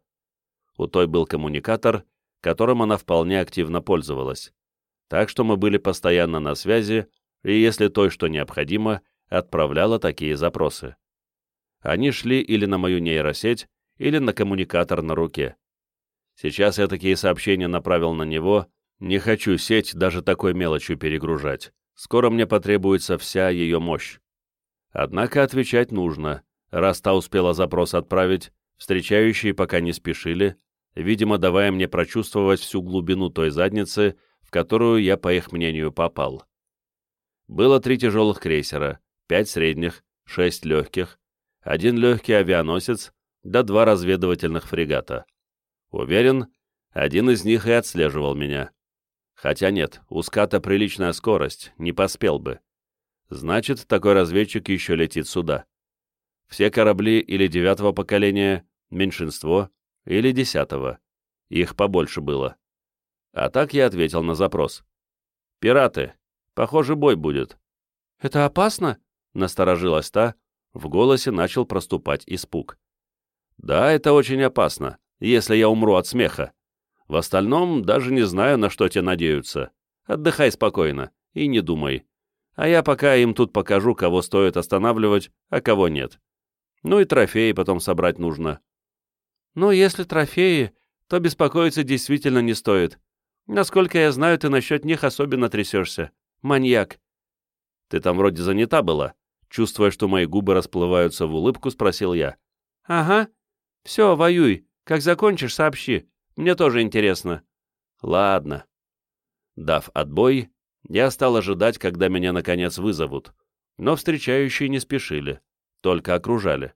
У той был коммуникатор, которым она вполне активно пользовалась. Так что мы были постоянно на связи, и если той, что необходимо, отправляла такие запросы. Они шли или на мою нейросеть, или на коммуникатор на руке. Сейчас я такие сообщения направил на него, не хочу сеть даже такой мелочью перегружать. Скоро мне потребуется вся ее мощь. Однако отвечать нужно, Раз та успела запрос отправить, встречающие пока не спешили, видимо, давая мне прочувствовать всю глубину той задницы, которую я, по их мнению, попал. Было три тяжелых крейсера, пять средних, шесть легких, один легкий авианосец, да два разведывательных фрегата. Уверен, один из них и отслеживал меня. Хотя нет, у ската приличная скорость, не поспел бы. Значит, такой разведчик еще летит сюда. Все корабли или девятого поколения, меньшинство, или десятого. Их побольше было. А так я ответил на запрос. «Пираты. Похоже, бой будет». «Это опасно?» — насторожилась та. В голосе начал проступать испуг. «Да, это очень опасно, если я умру от смеха. В остальном даже не знаю, на что те надеются. Отдыхай спокойно и не думай. А я пока им тут покажу, кого стоит останавливать, а кого нет. Ну и трофеи потом собрать нужно. Ну, если трофеи, то беспокоиться действительно не стоит. Насколько я знаю, ты насчет них особенно трясешься. Маньяк. Ты там вроде занята была. Чувствуя, что мои губы расплываются в улыбку, спросил я. Ага. Все, воюй. Как закончишь, сообщи. Мне тоже интересно. Ладно. Дав отбой, я стал ожидать, когда меня наконец вызовут. Но встречающие не спешили только окружали.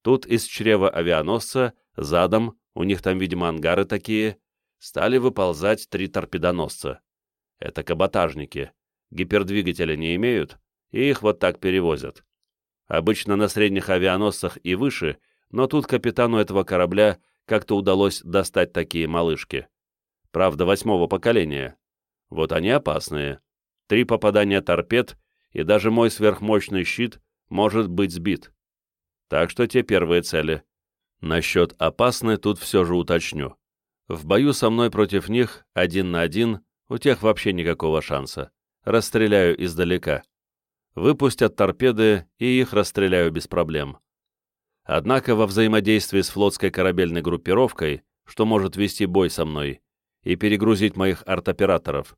Тут из чрева авианосца, задом, у них там, видимо, ангары такие, стали выползать три торпедоносца. Это каботажники. гипердвигателя не имеют, и их вот так перевозят. Обычно на средних авианосцах и выше, но тут капитану этого корабля как-то удалось достать такие малышки. Правда, восьмого поколения. Вот они опасные. Три попадания торпед, и даже мой сверхмощный щит может быть сбит. Так что те первые цели. Насчет опасны тут все же уточню. В бою со мной против них, один на один, у тех вообще никакого шанса. Расстреляю издалека. Выпустят торпеды, и их расстреляю без проблем. Однако во взаимодействии с флотской корабельной группировкой, что может вести бой со мной, и перегрузить моих арт-операторов,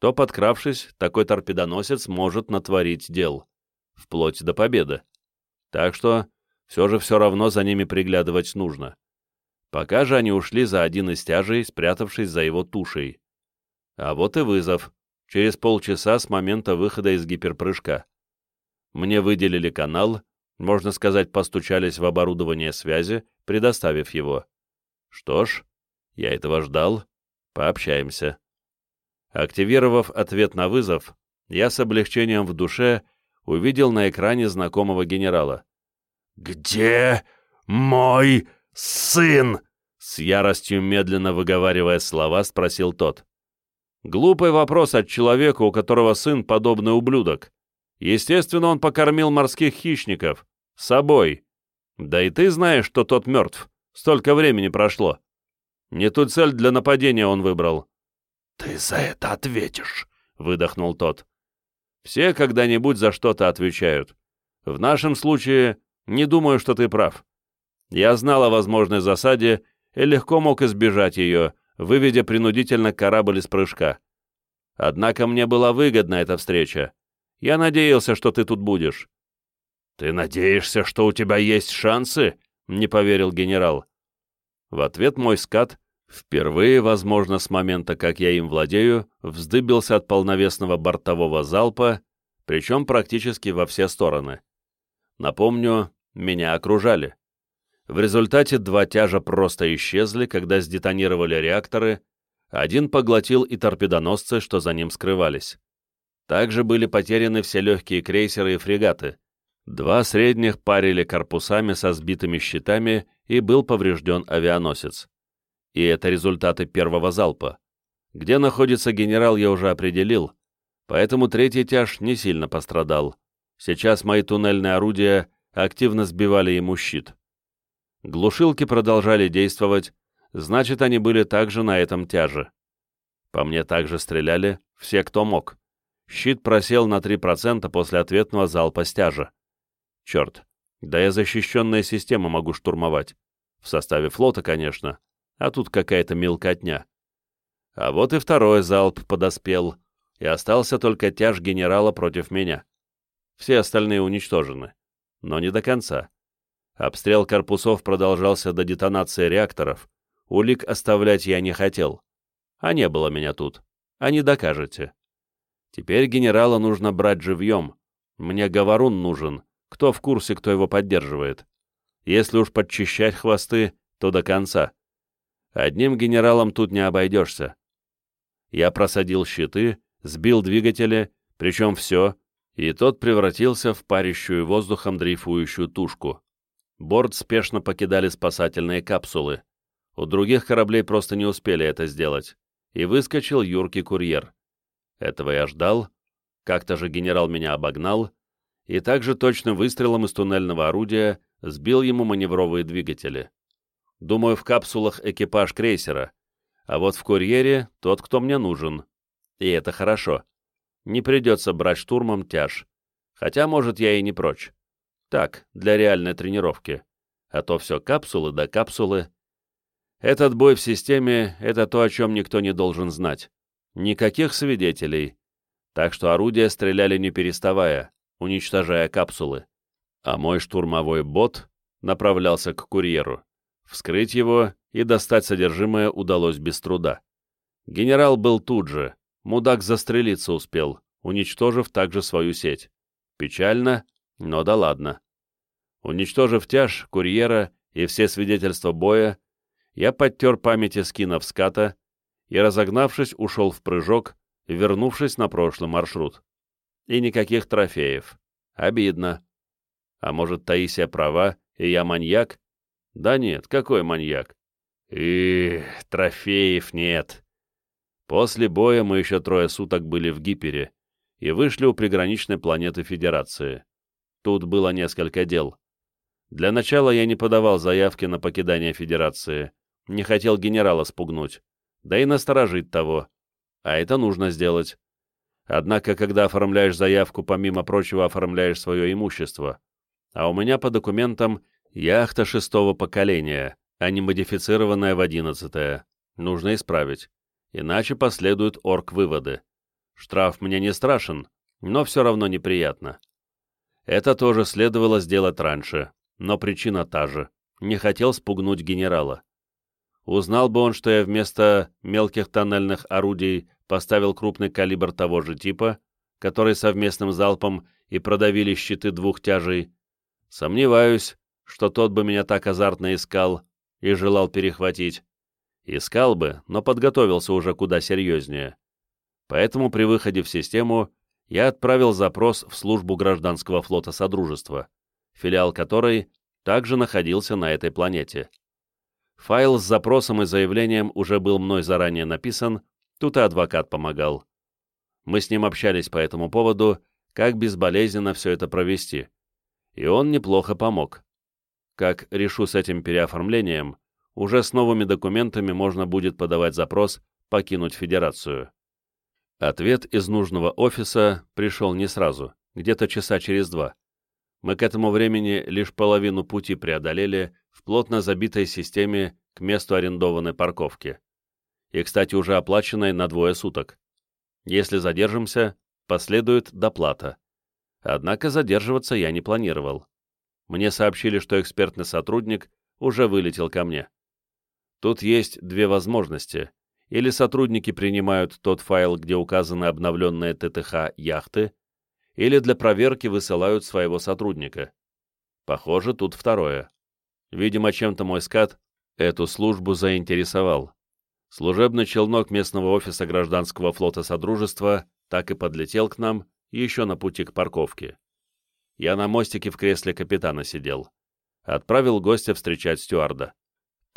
то, подкравшись, такой торпедоносец может натворить дел. Вплоть до победы. Так что все же все равно за ними приглядывать нужно. Пока же они ушли за один из тяжей, спрятавшись за его тушей. А вот и вызов. Через полчаса с момента выхода из гиперпрыжка. Мне выделили канал, можно сказать, постучались в оборудование связи, предоставив его. Что ж, я этого ждал. Пообщаемся. Активировав ответ на вызов, я с облегчением в душе увидел на экране знакомого генерала. «Где мой сын?» С яростью, медленно выговаривая слова, спросил тот. Глупый вопрос от человека, у которого сын подобный ублюдок. Естественно, он покормил морских хищников. Собой. Да и ты знаешь, что тот мертв. Столько времени прошло. Не ту цель для нападения он выбрал. «Ты за это ответишь», — выдохнул тот. «Все когда-нибудь за что-то отвечают. В нашем случае не думаю, что ты прав. Я знал о возможной засаде и легко мог избежать ее, выведя принудительно корабль из прыжка. Однако мне была выгодна эта встреча. Я надеялся, что ты тут будешь». «Ты надеешься, что у тебя есть шансы?» — не поверил генерал. В ответ мой скат, впервые, возможно, с момента, как я им владею, вздыбился от полновесного бортового залпа, причем практически во все стороны. Напомню, меня окружали. В результате два тяжа просто исчезли, когда сдетонировали реакторы, один поглотил и торпедоносцы, что за ним скрывались. Также были потеряны все легкие крейсеры и фрегаты. Два средних парили корпусами со сбитыми щитами, и был поврежден авианосец. И это результаты первого залпа. Где находится генерал, я уже определил, поэтому третий тяж не сильно пострадал. Сейчас мои туннельные орудия активно сбивали ему щит. Глушилки продолжали действовать, значит, они были также на этом тяже. По мне также стреляли все, кто мог. Щит просел на 3% после ответного залпа стяжа. Черт, да я защищенные системы могу штурмовать. В составе флота, конечно, а тут какая-то мелкотня. А вот и второй залп подоспел, и остался только тяж генерала против меня. Все остальные уничтожены, но не до конца. Обстрел корпусов продолжался до детонации реакторов. Улик оставлять я не хотел. А не было меня тут. А не докажете. Теперь генерала нужно брать живьем. Мне говорун нужен. Кто в курсе, кто его поддерживает. Если уж подчищать хвосты, то до конца. Одним генералом тут не обойдешься. Я просадил щиты, сбил двигатели, причем все, и тот превратился в парящую воздухом дрейфующую тушку. Борт спешно покидали спасательные капсулы. У других кораблей просто не успели это сделать. И выскочил юркий курьер. Этого я ждал. Как-то же генерал меня обогнал. И также точным выстрелом из туннельного орудия сбил ему маневровые двигатели. Думаю, в капсулах экипаж крейсера. А вот в курьере тот, кто мне нужен. И это хорошо. Не придется брать штурмом тяж. Хотя, может, я и не прочь. Так, для реальной тренировки. А то все капсулы да капсулы. Этот бой в системе — это то, о чем никто не должен знать. Никаких свидетелей. Так что орудия стреляли не переставая, уничтожая капсулы. А мой штурмовой бот направлялся к курьеру. Вскрыть его и достать содержимое удалось без труда. Генерал был тут же. Мудак застрелиться успел, уничтожив также свою сеть. Печально, но да ладно. Уничтожив тяж, курьера и все свидетельства боя, я подтер памяти скинов ската и, разогнавшись, ушел в прыжок, вернувшись на прошлый маршрут. и никаких трофеев. Обидно. А может, Таисия права, и я маньяк? Да нет, какой маньяк? И трофеев нет. После боя мы еще трое суток были в Гипере и вышли у приграничной планеты Федерации. Тут было несколько дел. Для начала я не подавал заявки на покидание Федерации, не хотел генерала спугнуть, да и насторожить того. А это нужно сделать. Однако, когда оформляешь заявку, помимо прочего оформляешь свое имущество. А у меня по документам яхта шестого поколения, а не модифицированная в одиннадцатое. Нужно исправить. Иначе последуют орг-выводы. Штраф мне не страшен, но все равно неприятно. Это тоже следовало сделать раньше, но причина та же. Не хотел спугнуть генерала. Узнал бы он, что я вместо мелких тоннельных орудий поставил крупный калибр того же типа, который совместным залпом и продавили щиты двух тяжей, сомневаюсь, что тот бы меня так азартно искал и желал перехватить. Искал бы, но подготовился уже куда серьезнее. Поэтому при выходе в систему я отправил запрос в службу гражданского флота Содружества, филиал которой также находился на этой планете. Файл с запросом и заявлением уже был мной заранее написан, тут и адвокат помогал. Мы с ним общались по этому поводу, как безболезненно все это провести. И он неплохо помог. Как решу с этим переоформлением, уже с новыми документами можно будет подавать запрос покинуть Федерацию. Ответ из нужного офиса пришел не сразу, где-то часа через два. Мы к этому времени лишь половину пути преодолели в плотно забитой системе к месту арендованной парковки. И, кстати, уже оплаченной на двое суток. Если задержимся, последует доплата. Однако задерживаться я не планировал. Мне сообщили, что экспертный сотрудник уже вылетел ко мне. Тут есть две возможности. Или сотрудники принимают тот файл, где указаны обновленные ТТХ яхты, или для проверки высылают своего сотрудника. Похоже, тут второе. Видимо, чем-то мой скат эту службу заинтересовал. Служебный челнок местного офиса гражданского флота Содружества так и подлетел к нам еще на пути к парковке. Я на мостике в кресле капитана сидел. Отправил гостя встречать стюарда.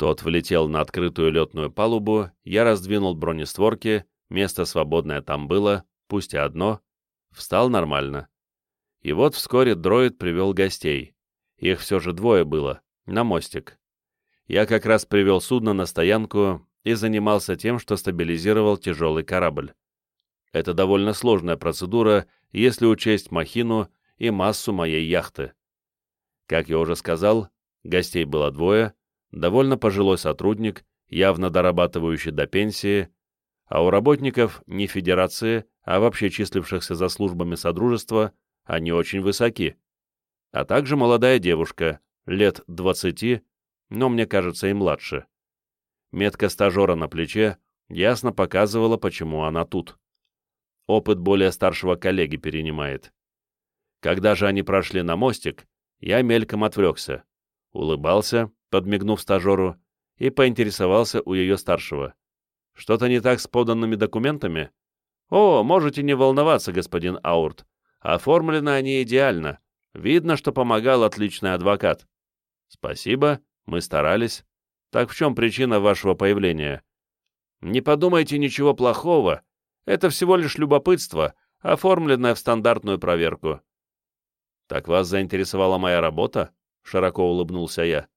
Тот влетел на открытую летную палубу, я раздвинул бронестворки, место свободное там было, пусть и одно, встал нормально. И вот вскоре дроид привел гостей. Их все же двое было, на мостик. Я как раз привел судно на стоянку и занимался тем, что стабилизировал тяжелый корабль. Это довольно сложная процедура, если учесть махину и массу моей яхты. Как я уже сказал, гостей было двое, довольно пожилой сотрудник, явно дорабатывающий до пенсии, а у работников не федерации, а вообще числившихся за службами Содружества, они очень высоки, а также молодая девушка, лет 20, но мне кажется и младше. Метка стажера на плече ясно показывала, почему она тут. Опыт более старшего коллеги перенимает. Когда же они прошли на мостик, я мельком отвлекся, улыбался, подмигнув стажеру, и поинтересовался у ее старшего. «Что-то не так с поданными документами?» «О, можете не волноваться, господин Аурт. Оформлены они идеально. Видно, что помогал отличный адвокат». «Спасибо, мы старались. Так в чем причина вашего появления?» «Не подумайте ничего плохого. Это всего лишь любопытство, оформленное в стандартную проверку». «Так вас заинтересовала моя работа?» — широко улыбнулся я.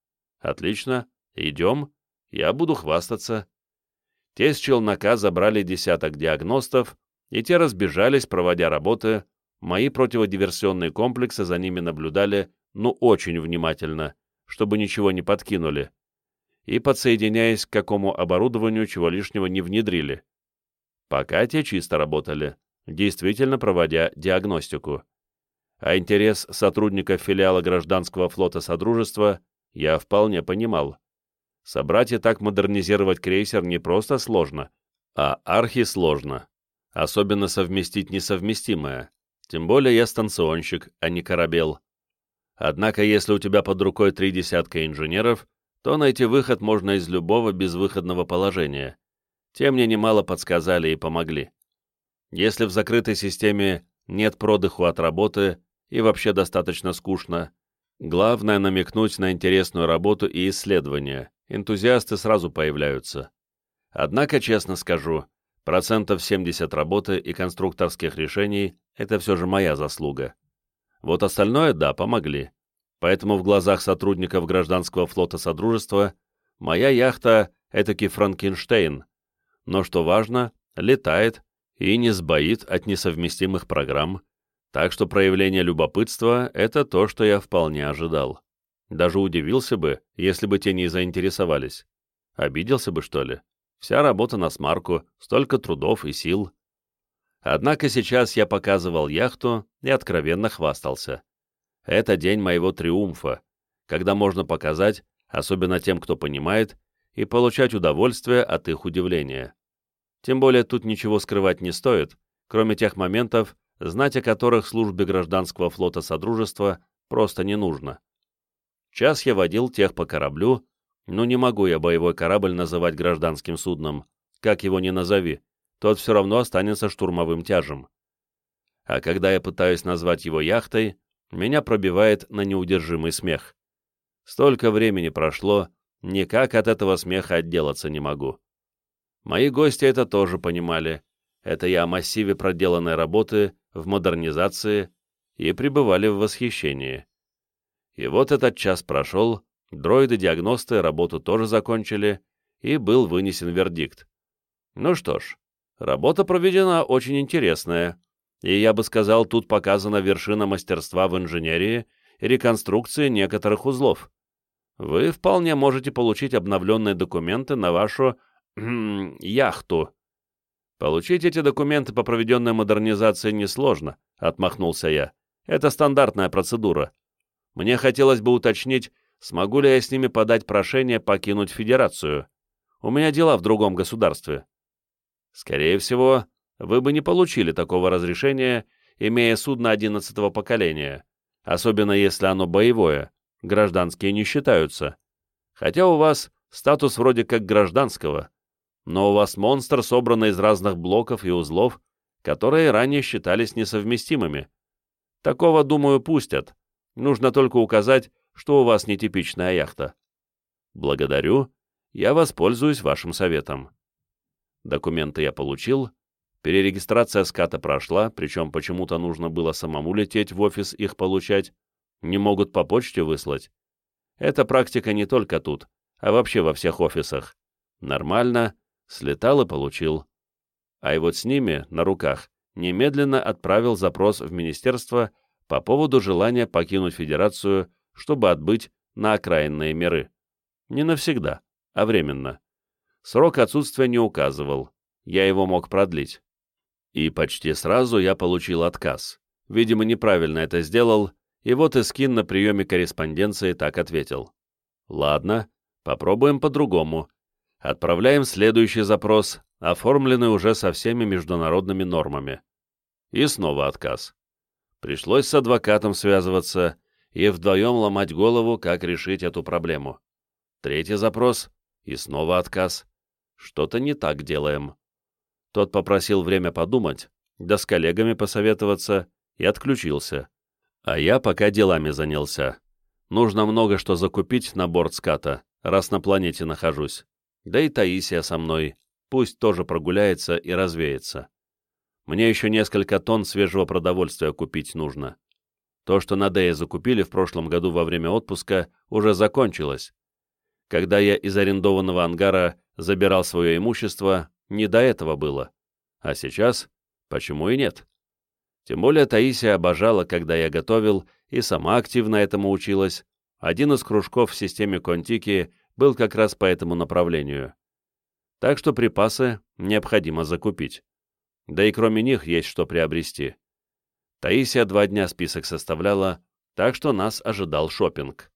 Отлично, идем, я буду хвастаться. Те с челнока забрали десяток диагностов, и те разбежались, проводя работы, мои противодиверсионные комплексы за ними наблюдали, ну, очень внимательно, чтобы ничего не подкинули, и подсоединяясь к какому оборудованию, чего лишнего не внедрили. Пока те чисто работали, действительно проводя диагностику. А интерес сотрудников филиала гражданского флота Содружества я вполне понимал. Собрать и так модернизировать крейсер не просто сложно, а архисложно. Особенно совместить несовместимое. Тем более я станционщик, а не корабел. Однако, если у тебя под рукой три десятка инженеров, то найти выход можно из любого безвыходного положения. Те мне немало подсказали и помогли. Если в закрытой системе нет продыху от работы и вообще достаточно скучно. Главное намекнуть на интересную работу и исследования. Энтузиасты сразу появляются. Однако, честно скажу, процентов 70 работы и конструкторских решений — это все же моя заслуга. Вот остальное, да, помогли. Поэтому в глазах сотрудников гражданского флота Содружества моя яхта — этакий Франкенштейн. Но, что важно, летает и не сбоит от несовместимых программ, так что проявление любопытства — это то, что я вполне ожидал. Даже удивился бы, если бы те не заинтересовались. Обиделся бы, что ли? Вся работа на смарку, столько трудов и сил. Однако сейчас я показывал яхту и откровенно хвастался. Это день моего триумфа, когда можно показать, особенно тем, кто понимает, и получать удовольствие от их удивления. Тем более тут ничего скрывать не стоит, кроме тех моментов, знать о которых службе гражданского флота Содружества просто не нужно. Час я водил тех по кораблю, но не могу я боевой корабль называть гражданским судном, как его ни назови, тот все равно останется штурмовым тяжем. А когда я пытаюсь назвать его яхтой, меня пробивает на неудержимый смех. Столько времени прошло, никак от этого смеха отделаться не могу. Мои гости это тоже понимали. Это я о массиве проделанной работы, в модернизации, и пребывали в восхищении. И вот этот час прошел, дроиды-диагносты работу тоже закончили, и был вынесен вердикт. Ну что ж, работа проведена очень интересная, и я бы сказал, тут показана вершина мастерства в инженерии и реконструкции некоторых узлов. Вы вполне можете получить обновленные документы на вашу яхту. Получить эти документы по проведенной модернизации несложно, отмахнулся я. Это стандартная процедура. Мне хотелось бы уточнить, смогу ли я с ними подать прошение покинуть Федерацию. У меня дела в другом государстве. Скорее всего, вы бы не получили такого разрешения, имея судно одиннадцатого поколения, особенно если оно боевое, гражданские не считаются. Хотя у вас статус вроде как гражданского, но у вас монстр, собранный из разных блоков и узлов, которые ранее считались несовместимыми. Такого, думаю, пустят. Нужно только указать, что у вас нетипичная яхта. Благодарю. Я воспользуюсь вашим советом. Документы я получил. Перерегистрация ската прошла, причем почему-то нужно было самому лететь в офис их получать. Не могут по почте выслать. Эта практика не только тут, а вообще во всех офисах. Нормально, Слетал и получил. А и вот с ними, на руках, немедленно отправил запрос в министерство по поводу желания покинуть Федерацию, чтобы отбыть на окраинные миры. Не навсегда, а временно. Срок отсутствия не указывал, я его мог продлить. И почти сразу я получил отказ. Видимо, неправильно это сделал, и вот Искин на приеме корреспонденции так ответил. «Ладно, попробуем по-другому, Отправляем следующий запрос, оформленный уже со всеми международными нормами. И снова отказ. Пришлось с адвокатом связываться и вдвоем ломать голову, как решить эту проблему. Третий запрос, и снова отказ. Что-то не так делаем. Тот попросил время подумать, да с коллегами посоветоваться, и отключился. А я пока делами занялся. Нужно много что закупить на борт ската, раз на планете нахожусь. Да и Таисия со мной, пусть тоже прогуляется и развеется. Мне еще несколько тонн свежего продовольствия купить нужно. То, что на Дее закупили в прошлом году во время отпуска, уже закончилось. Когда я из арендованного ангара забирал свое имущество, не до этого было. А сейчас? Почему и нет? Тем более Таисия обожала, когда я готовил, и сама активно этому училась. Один из кружков в системе Контики был как раз по этому направлению. Так что припасы необходимо закупить. Да и кроме них есть что приобрести. Таисия два дня список составляла, так что нас ожидал шопинг.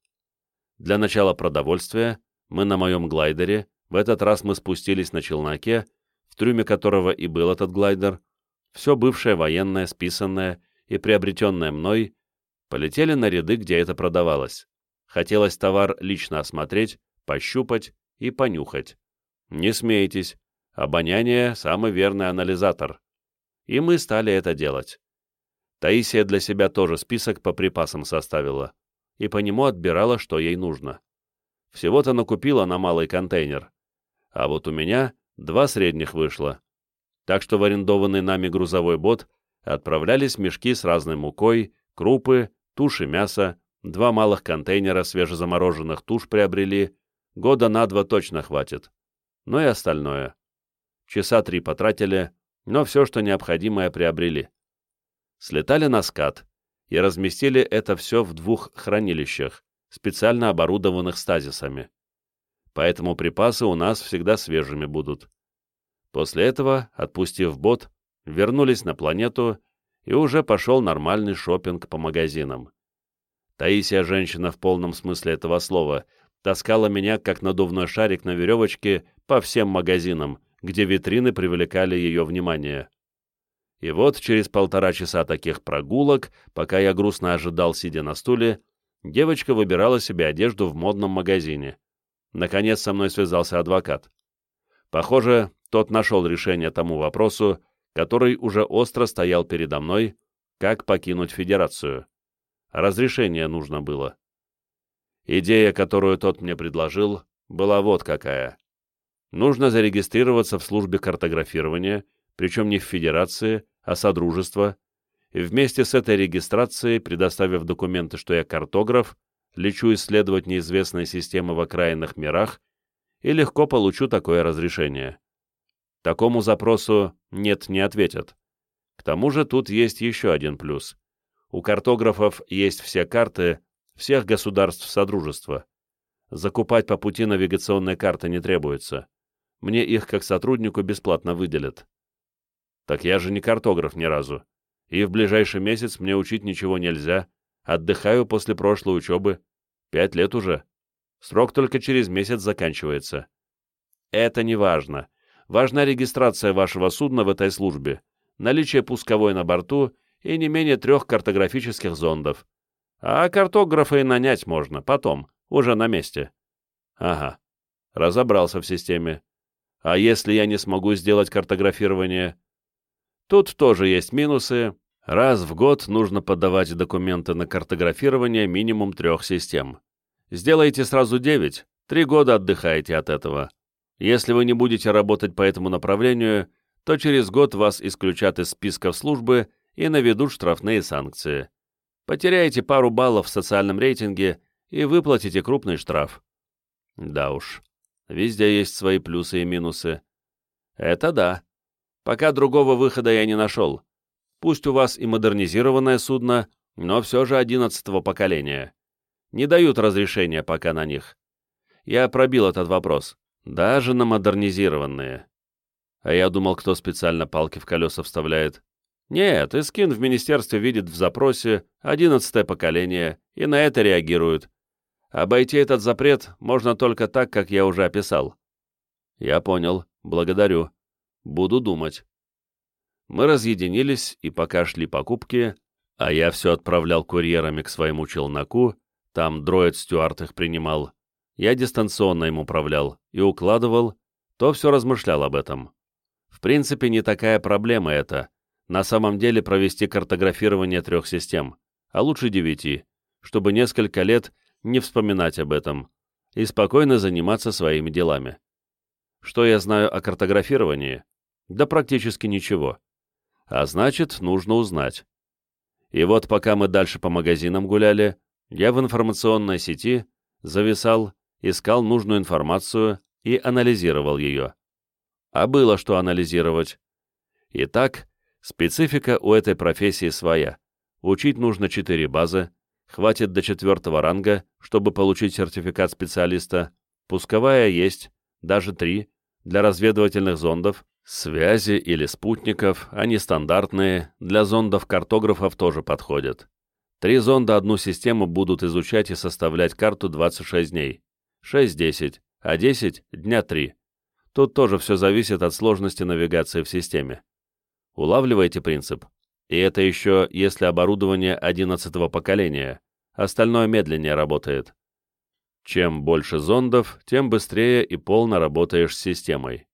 Для начала продовольствия мы на моем глайдере, в этот раз мы спустились на челноке, в трюме которого и был этот глайдер, все бывшее военное, списанное и приобретенное мной, полетели на ряды, где это продавалось. Хотелось товар лично осмотреть, пощупать и понюхать. Не смейтесь, обоняние — самый верный анализатор. И мы стали это делать. Таисия для себя тоже список по припасам составила и по нему отбирала, что ей нужно. Всего-то накупила на малый контейнер. А вот у меня два средних вышло. Так что в арендованный нами грузовой бот отправлялись мешки с разной мукой, крупы, туши мяса, два малых контейнера свежезамороженных туш приобрели, года на два точно хватит. Ну и остальное. Часа три потратили, но все, что необходимое, приобрели. Слетали на скат и разместили это все в двух хранилищах, специально оборудованных стазисами. Поэтому припасы у нас всегда свежими будут. После этого, отпустив бот, вернулись на планету, и уже пошел нормальный шопинг по магазинам. Таисия, женщина в полном смысле этого слова, таскала меня, как надувной шарик на веревочке, по всем магазинам, где витрины привлекали ее внимание. И вот через полтора часа таких прогулок, пока я грустно ожидал, сидя на стуле, девочка выбирала себе одежду в модном магазине. Наконец со мной связался адвокат. Похоже, тот нашел решение тому вопросу, который уже остро стоял передо мной, как покинуть Федерацию. Разрешение нужно было. Идея, которую тот мне предложил, была вот какая. Нужно зарегистрироваться в службе картографирования, причем не в Федерации, а Содружества, и вместе с этой регистрацией, предоставив документы, что я картограф, лечу исследовать неизвестные системы в окраинных мирах и легко получу такое разрешение. Такому запросу «нет» не ответят. К тому же тут есть еще один плюс. У картографов есть все карты всех государств Содружества. Закупать по пути навигационной карты не требуется. Мне их как сотруднику бесплатно выделят. Так я же не картограф ни разу. И в ближайший месяц мне учить ничего нельзя. Отдыхаю после прошлой учебы. Пять лет уже. Срок только через месяц заканчивается. Это не важно. Важна регистрация вашего судна в этой службе, наличие пусковой на борту и не менее трех картографических зондов. А картографа и нанять можно, потом, уже на месте. Ага, разобрался в системе. А если я не смогу сделать картографирование? Тут тоже есть минусы. Раз в год нужно подавать документы на картографирование минимум трех систем. Сделайте сразу девять, три года отдыхаете от этого. Если вы не будете работать по этому направлению, то через год вас исключат из списков службы и наведут штрафные санкции. Потеряете пару баллов в социальном рейтинге и выплатите крупный штраф. Да уж, везде есть свои плюсы и минусы. Это да. Пока другого выхода я не нашел. Пусть у вас и модернизированное судно, но все же одиннадцатого поколения. Не дают разрешения пока на них. Я пробил этот вопрос. Даже на модернизированные. А я думал, кто специально палки в колеса вставляет. Нет, Искин в министерстве видит в запросе одиннадцатое поколение и на это реагирует. Обойти этот запрет можно только так, как я уже описал. Я понял. Благодарю. Буду думать. Мы разъединились, и пока шли покупки, а я все отправлял курьерами к своему челноку, там дроид Стюарт их принимал, я дистанционно им управлял и укладывал, то все размышлял об этом. В принципе, не такая проблема это. На самом деле провести картографирование трех систем, а лучше девяти, чтобы несколько лет не вспоминать об этом и спокойно заниматься своими делами. Что я знаю о картографировании? Да практически ничего. А значит, нужно узнать. И вот пока мы дальше по магазинам гуляли, я в информационной сети зависал искал нужную информацию и анализировал ее. А было что анализировать. Итак, специфика у этой профессии своя. Учить нужно четыре базы, хватит до четвертого ранга, чтобы получить сертификат специалиста, пусковая есть, даже три, для разведывательных зондов, связи или спутников, они стандартные, для зондов-картографов тоже подходят. Три зонда одну систему будут изучать и составлять карту 26 дней. 6-10, а 10 — дня 3. Тут тоже все зависит от сложности навигации в системе. Улавливаете принцип? И это еще если оборудование 11 поколения, остальное медленнее работает. Чем больше зондов, тем быстрее и полно работаешь с системой.